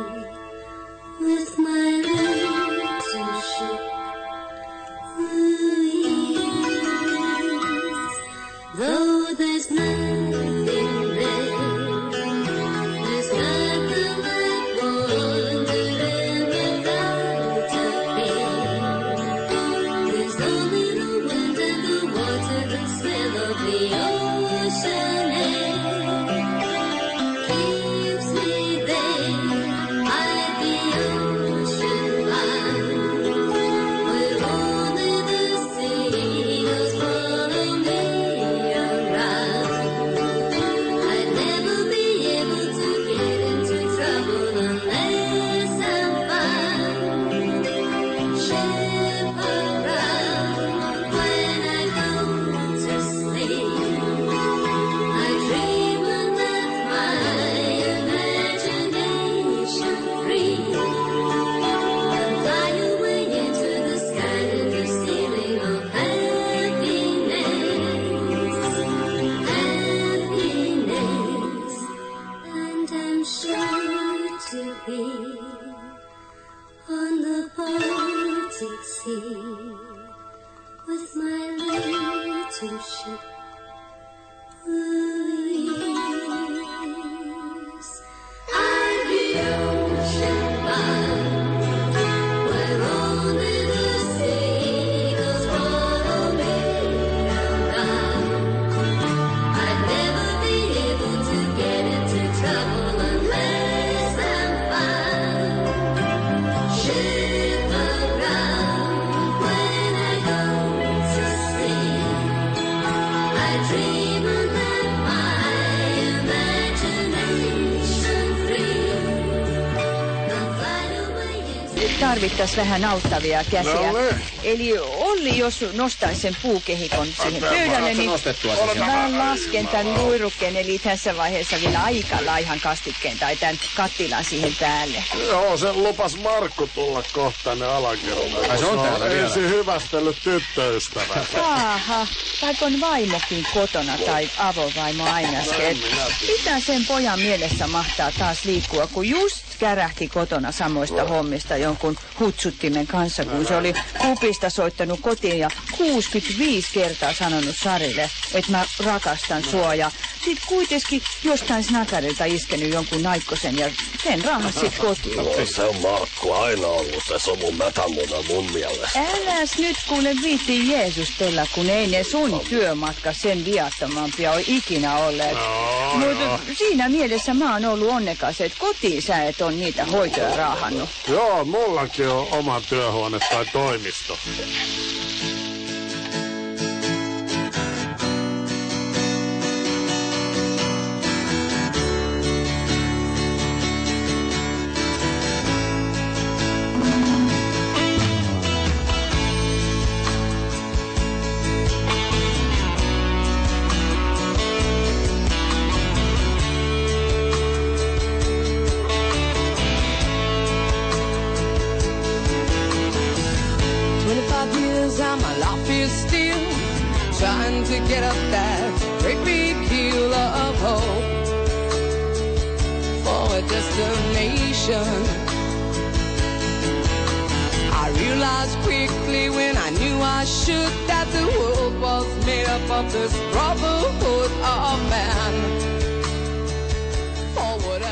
tarvittaisiin vähän auttavia käsiä. No. Eli Olli, jos nostaisi sen puukehikon siihen pöydälle, niin mä lasken tämän luirukkeen, eli tässä vaiheessa vielä aika laihan kastikkeen tai tämän kattilan siihen päälle. Joo, se lupas Markku tulla kohta tänne alakertaan. Ai se on kun täällä vielä? ensin hyvästellyt tyttöystävä. Aha, vaikka on vaimokin kotona tai avovaimo ainakin. Mitä sen pojan mielessä mahtaa taas liikkua, kun just kärähti kotona samoista hommista jonkun hutsuttimen kanssa, kun se oli kupista soittanut kotiin ja 65 kertaa sanonut Sarille, että mä rakastan sua. Ja sit kuitenkin jostain snakarilta iskenyt jonkun naikkosen ja sen raahat sit kotiin. No, se on Markku aina ollut se sovun mätämuna mun mielestä. Äläs nyt kuule viitti Jeesustella, kun ei ne sun työmatka sen viattomampia ole ikinä olleet. No, Mutta siinä mielessä mä oon ollut onnekas, että kotiin sä et on niitä hoitoja raahannut. Joo, mullakin on oma työhuone tai toimisto. Is still trying to get up that great big hill of hope for a destination. I realized quickly when I knew I should that the world was made up of this brotherhood of man. Forward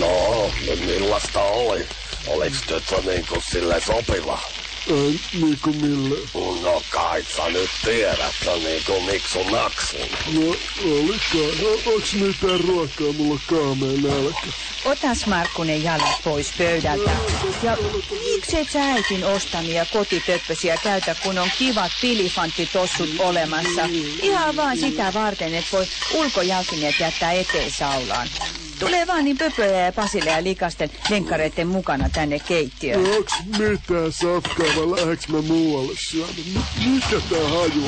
No, millaista oli? Oliks tyttö niinku sille sopiva? Ei, niinku mille. No kai sä nyt tiedät, no niinku miksu naksun. No, olikaan. No, onks mitään ruokaa? Mulla on kaamea nälkä. Otas Markkunen jalat pois pöydältä. Ja miksi et sä äitin ostamia kotitöppösiä käytä, kun on kivat pilifanttitossut olemassa? Ihan vaan sitä varten, että voi ulkojalkineet jättää eteen saulaan. Tulee vaan niin pöpöjä ja pasille ja likasten lenkkareiden mukana tänne keittiöön. Onks mitään safkaa vai lähdeks mä muualle syömään? M- mikä tää haju?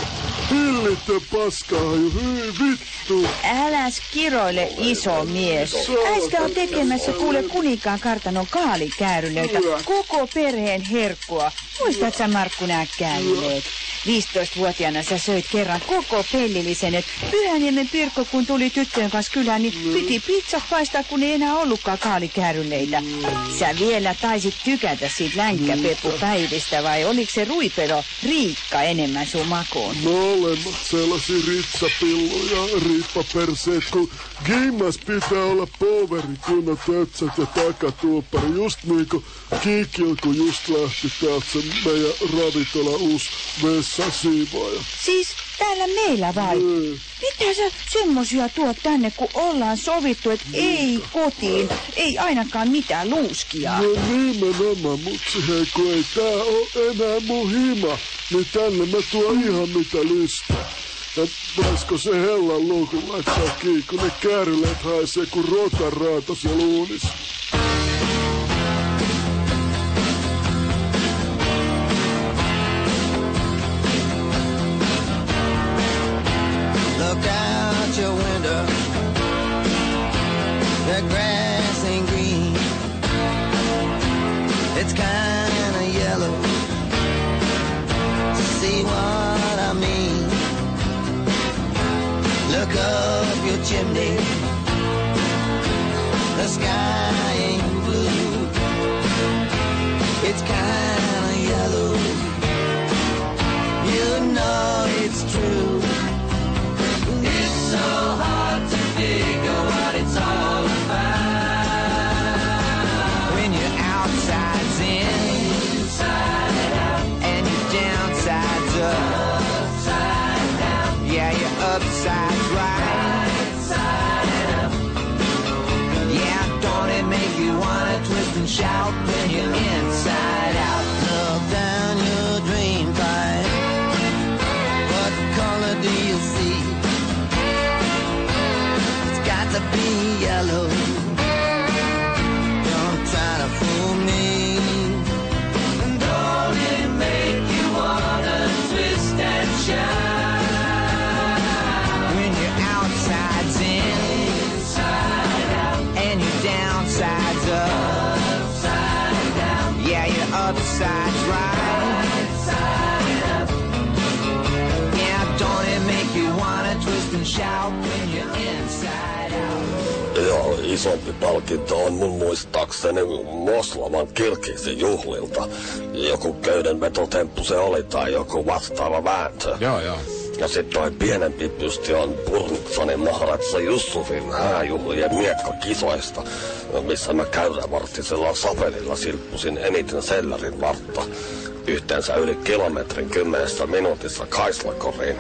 Hillitön paskahaju, hyi vittu! Äläs kiroile, iso mies. Äiskä on tekemässä kuule kuninkaan kartanon kaalikäärylöitä. Koko perheen herkkua. Muistat sä Markku nää käärylöt? 15-vuotiaana sä söit kerran koko pellillisen, et Pyhäniemen Pirkko kun tuli tyttöjen kanssa kylään, niin piti pizzat paistaa, kun ei enää ollutkaan kaalikäärylöitä. Sä vielä taisit tykätä siitä länkkäpeppupäivistä vai oliko se ruipelo Riikka enemmän sun makuun? Molemmat sellaisia ritsapilluja, riippaperseet, kun Gimmas pitää olla poveri, kunnon tötsät ja takatuuppari. Just niinku Kikil, kun just lähti täältä se meidän ravintola uusi vessasiivooja. Siis täällä meillä vai? Mitä sä semmosia tuot tänne, kun ollaan sovittu, että ei kotiin, ei ainakaan mitään luuskia? No nimenomaan, mutsi hei, kun ei tää oo enää mun hima, niin tänne mä tuon ihan mitä lystää. Ja voisiko se hellan luukun laittaa kiinni, kun ne kääryleet haisee kuin rotaraato siellä uunissa. Köydenvetotemppu se oli tai joku vastaava vääntö. Joo, joo. Ja sit toi pienempi pysti on Purnitsonin Maharatsa Jussufin hääjuhlien miekkakisoista, missä mä käyrävarttisella sapelilla silppusin eniten sellarin vartta. Yhteensä yli kilometrin kymmenessä minuutissa Kaislakoriin.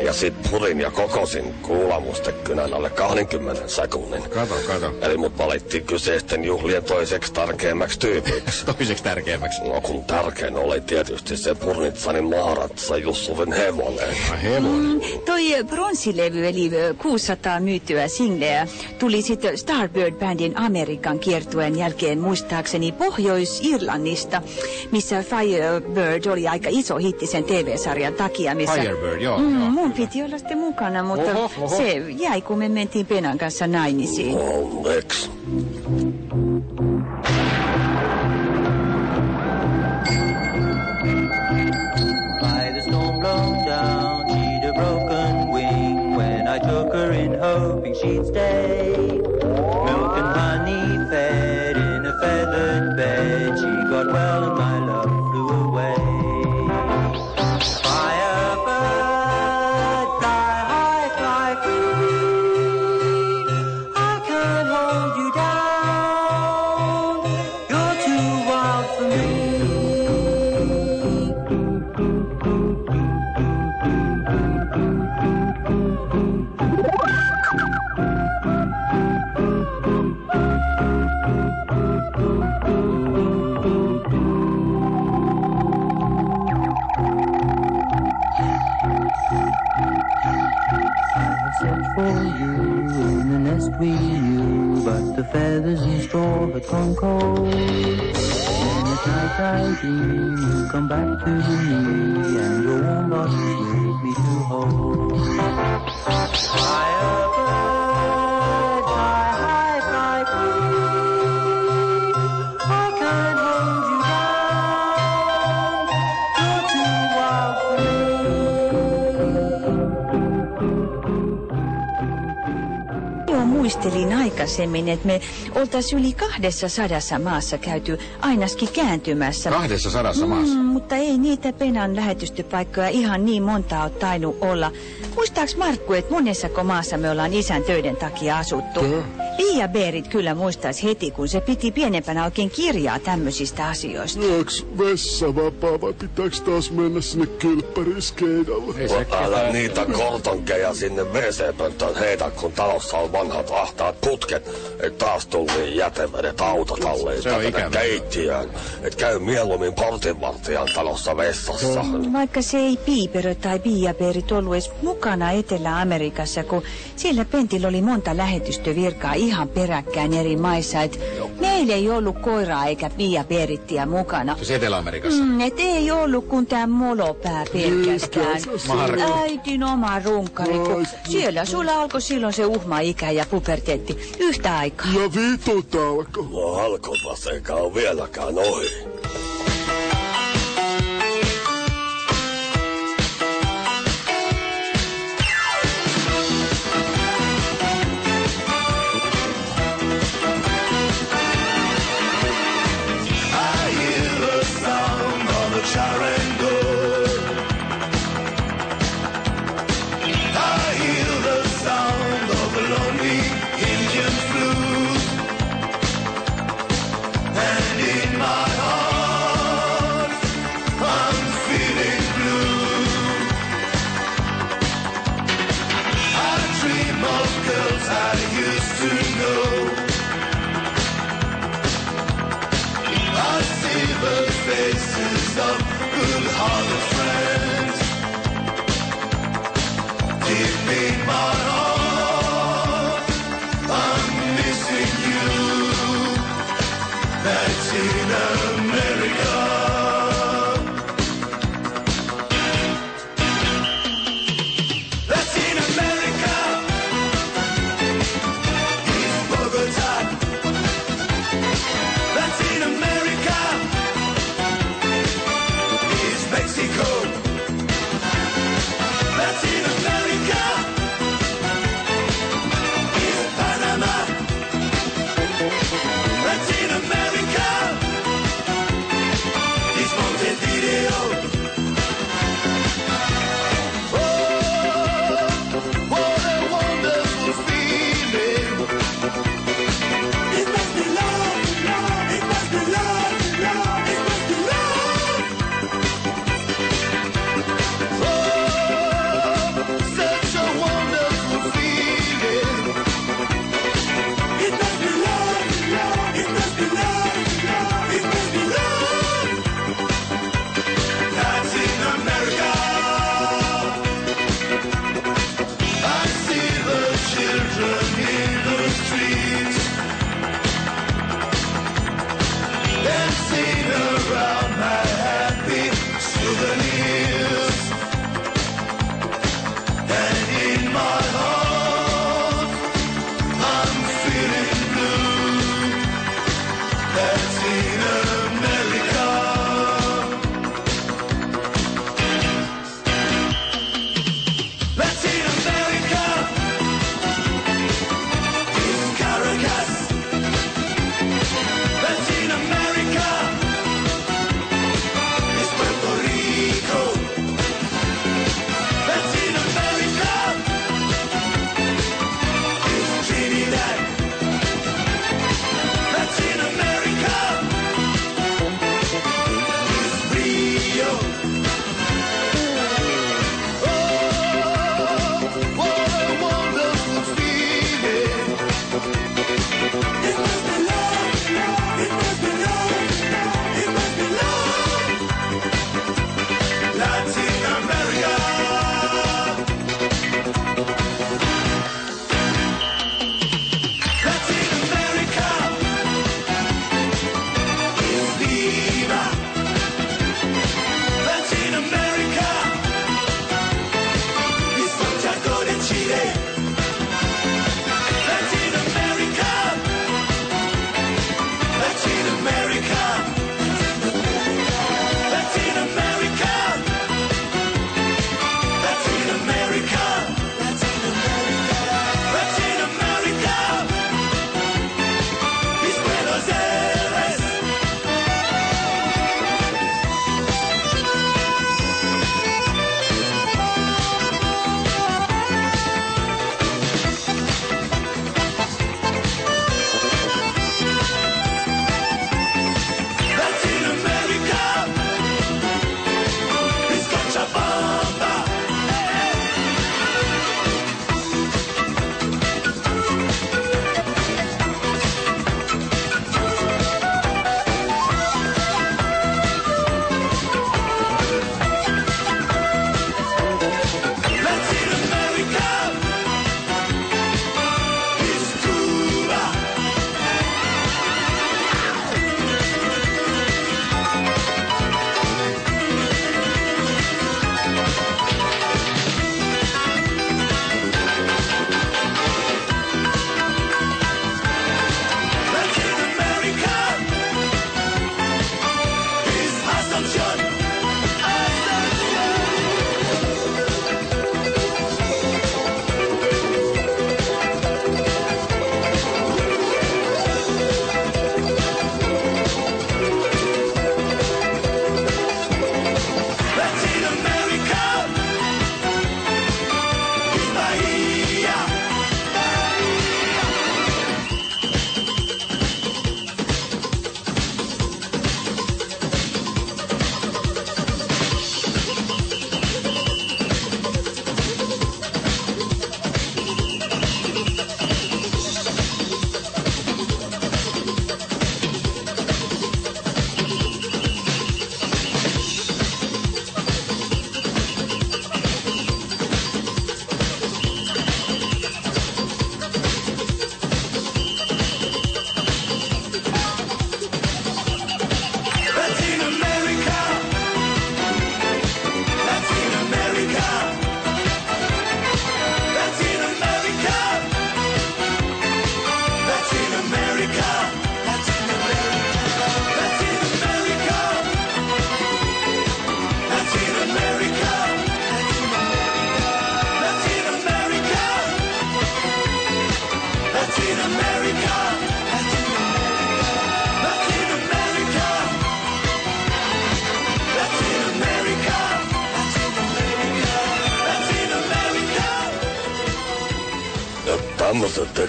Ja sit purin ja kokosin kuulamustekynän alle 20 sekunnin. Kato, kato. Eli mut valittiin kyseisten juhlien toiseksi tärkeimmäksi tyypiksi. Toiseksi tärkeimmäksi. No kun tärkein oli tietysti se Purnitsanin Maharatsa Jussufin hevonen. Hevonen. Toi bronssilevy eli ö, 600 myytyä singleä tuli sitten Starbird-bändin Amerikan kiertueen jälkeen muistaakseni Pohjois-Irlannista, missä Firebird oli aika iso hitti sen TV-sarjan takia, missä... Firebird, joo, Mm, joo. mun piti olla sitten mukana, mutta Oho, oho. se jäi, kun me mentiin Penan kanssa naimisiin. Onneksi. By the storm blown down, she'd a broken wing. When I took her in, hoping she'd stay. Then at night I dream you come back to me, Muistelin aikaisemmin, että me oltaisiin yli kahdessa sadassa maassa käyty ainakin kääntymässä. Kahdessa sadassa maassa? Mm, mutta ei niitä Penan lähetystöpaikkoja ihan niin monta ole tainnut olla. Muistaaks Markku, että monessako maassa me ollaan isän töiden takia asuttu? Pia Berit kyllä muistaisi heti, kun se piti pienempänä oikein kirjaa tämmöisistä asioista. Onks vessa vapaa vai pitääks taas mennä sinne kylppäriskeidalle? Älä niitä kortonkeja sinne WC-pönttöön heitä, kun talossa on vanhat ahtaat putket. Et taas tuli jätevedet autotalliin Se on tänne ikävä. keittiöön. Et käy mieluummin portinvartijan talossa vessassa. Vaikka se ei Piiperö tai Piaperit ollut edes mukana Etelä-Amerikassa, kun siellä Pentillä oli monta lähetystövirkaa ihan peräkkäin eri maissa, et meillä ei ollut koiraa eikä Piaperittiä mukana. Siis Etelä-Amerikassa. Mm, et ei ollut kuin tää molopää pelkästään. Äitin oma runkkari, kun siellä sulla alkoi silloin se uhma-ikä ja puberteetti yhtä aikaa. Ja vitut alko. No eikä ole vieläkään ohi.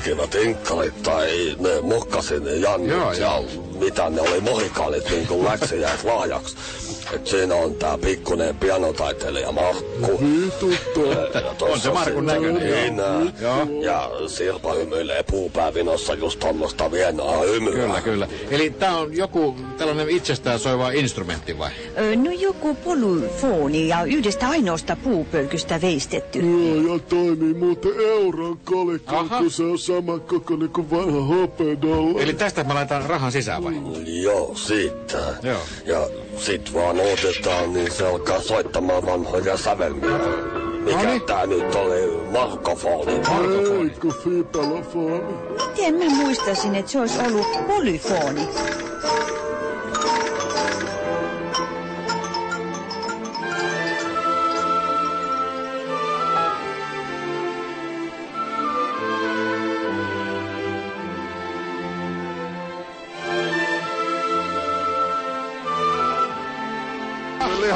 Tekevät inkkarit tai ne mokkasin jannit Joo, ja mitä ne oli mohikaalit niin kuin läksiäis lahjaksi. Et siinä on tää pikkunen pianotaiteilija Markku. Ja On se Markun näköinen. Niin, Joo. ja Sirpa hymyilee puupäävinossa just tommosta vienaa hymyä. Kyllä, kyllä. Eli tää on joku tällainen itsestään soiva instrumentti vai? Ö, No joku polyfoni ja yhdestä ainoasta puupölkystä veistetty. Joo, ja toimii muuten euron kolikko, kun se on sama kokoinen kuin vanha hopedalla. Eli tästä mä laitan rahan sisään vai? Joo, siitä. Joo. Ja sit vaan otetaan, niin se alkaa soittamaan vanhoja sävelmiä. Mikä Noniin. tää nyt oli? Markofoni. Ei, kun fiipalofoni. Miten mä muistasin, että se olisi ollut polyfoni?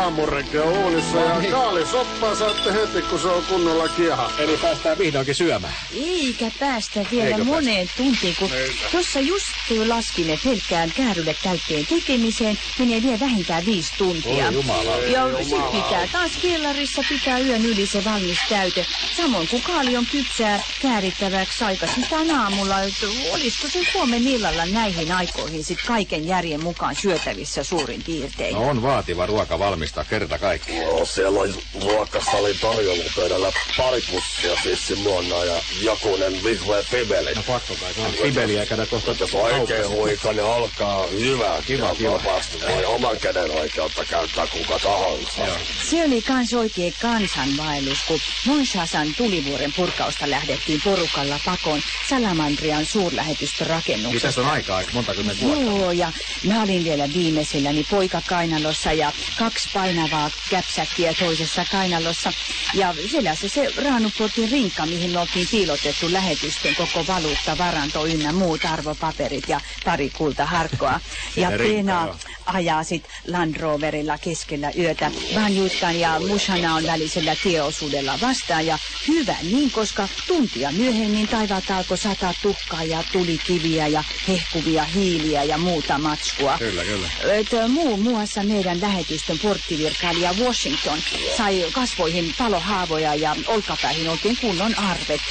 Lihamurrekin on uunissa ja kaalisoppaa saatte heti, kun se on kunnolla kieha. Eli päästään vihdoinkin syömään. Eikä päästä vielä Eikö moneen tuntiin, kun tuossa just laskin, että pelkkään käärylle täytteen tekemiseen menee vielä vähintään viisi tuntia. Oi jumala. Ja sit pitää taas kellarissa pitää yön yli se valmis täyte. Samoin kuin kaali on kypsää käärittäväksi aikaisintaan aamulla. että Olisiko se huomen illalla näihin aikoihin sit kaiken järjen mukaan syötävissä suurin piirtein? No on vaativa ruoka valmistaa kerta kaikki. Joo, siellä oli ruokasali tarjoulupöydällä pari pussia sissimuonna ja jokunen vihreä fibeli. No pakko kai, se on Sibeliä käydä kohta Jos oikein huikainen alkaa hyvää Kiva, kiva. vapaasti, voi oman käden oikeutta käyttää kuka tahansa. Se oli kans oikein kansanvaellus, kun Monshasan tulivuoren purkausta lähdettiin porukalla pakoon Salamandrian suurlähetystörakennuksesta. Niin tässä on aikaa, aika monta kymmentä vuotta. Joo, ja mä olin vielä viimeisilläni poika kainalossa ja kaksi painavaa käpsäkkiä toisessa kainalossa. Ja selässä se raanuportin rinkka, mihin me oltiin piilotettu lähetystön koko valuutta, varanto ynnä muut arvopaperit ja pari kultaharkkoa. Ja Pena. Ajaa sit Land Roverilla keskellä yötä Banjutkan ja Mushanaon välisellä tieosuudella vastaan. Ja hyvä niin, koska tuntia myöhemmin taivaalta alkoi sataa tuhkaa ja tuli kiviä ja hehkuvia hiiliä ja muuta matskua. Kyllä, kyllä. Et, muun muassa meidän lähetystön porttivirkailija Washington sai kasvoihin palohaavoja ja olkapäihin oikein kunnon arvet.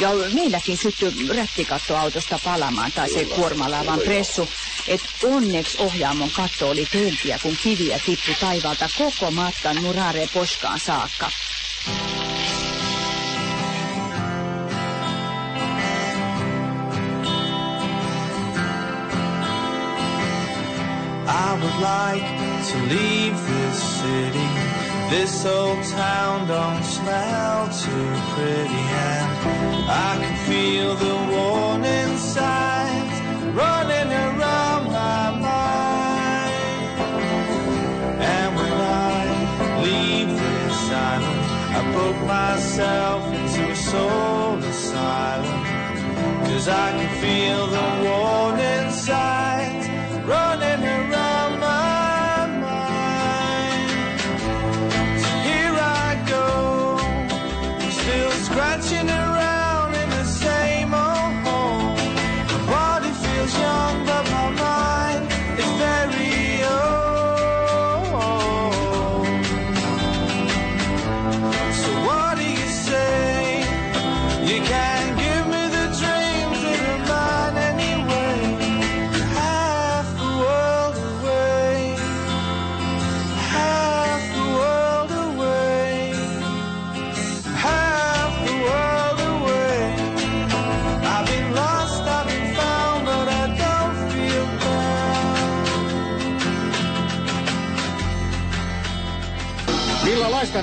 Ja meilläkin syttyi rättikattoautosta palamaan tai se kuormalaavan pressu. Et onneksi ohjaamon katto oli pöltiä, kun kiviä tippui taivaalta koko matkan Murare Poskaan saakka. I would like to leave this city. This old town don't smell too pretty, and I can feel the warning signs running around myself into a soul asylum. Cause I can feel the warning signs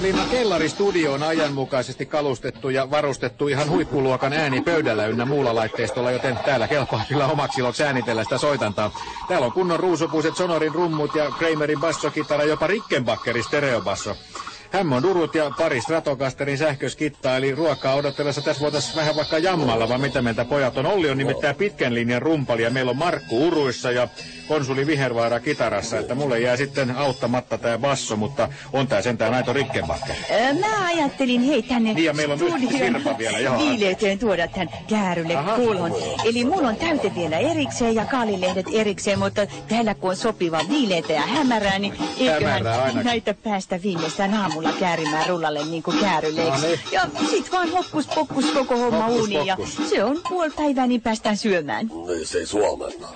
Laiskanlinnan kellaristudio on ajanmukaisesti kalustettu ja varustettu ihan huippuluokan äänipöydällä ynnä muulla laitteistolla, joten täällä kelpaa kyllä omaksi iloksi äänitellä sitä soitantaa. Täällä on kunnon ruusupuiset sonorin rummut ja Kramerin bassokitara, jopa Rickenbackerin stereobasso. Hämmon urut ja pari Stratocasterin sähköskittaa, eli ruokaa odotellessa tässä voitaisiin vähän vaikka jammalla, vaan mitä meiltä pojat on. Olli on nimittäin pitkän linjan rumpali ja meillä on Markku uruissa ja konsuli Vihervaara kitarassa, että mulle jää sitten auttamatta tää basso, mutta on tää sentään aito Rickenbacker. Ö, Mä ajattelin hei tänne Niin, ja meillä on Sirpa vielä, joo. viileyteen tuoda tän käärylle kulhon. Eli mulla on täyte vielä erikseen ja kaalilehdet erikseen, mutta täällä kun on sopiva viileitä ja hämärää, niin eiköhän näitä päästä viimeistään aamulla käärimään rullalle niin kuin kääryleiksi. No niin. Ja sit vaan hokkus pokkus koko homma Hokkus uuniin ja se on puoli päivää, niin päästään syömään. Niin se ei suomenna.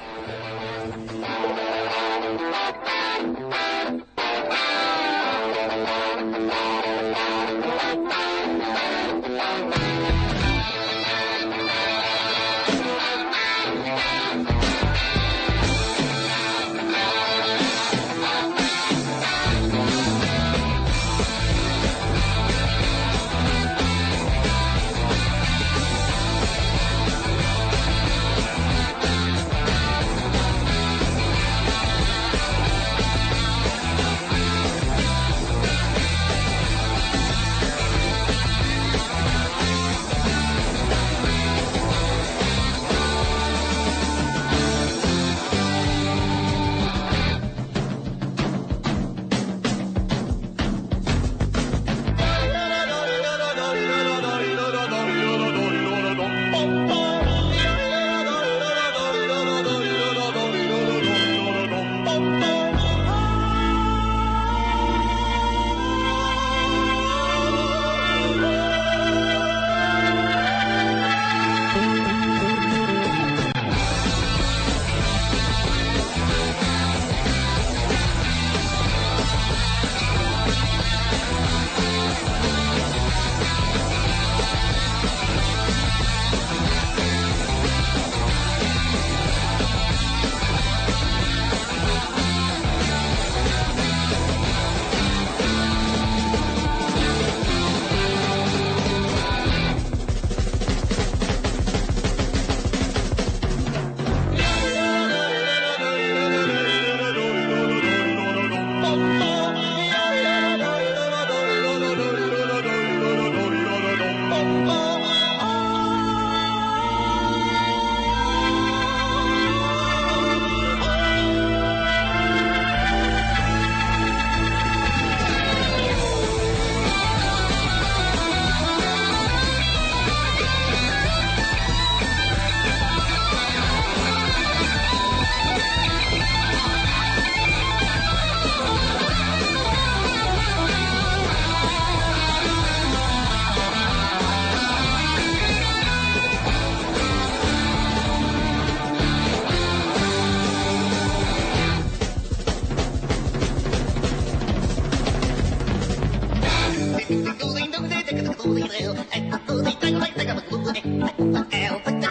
Se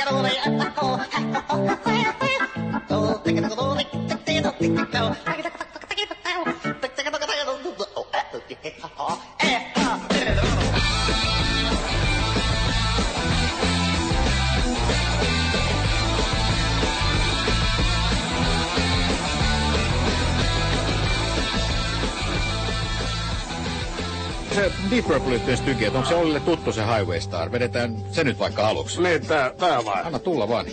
Yhteen styki, että onko se Ollille tuttu se Highway Star? Vedetään se nyt vaikka aluksi. Niin, tää, tää vai? Anna tulla vaan.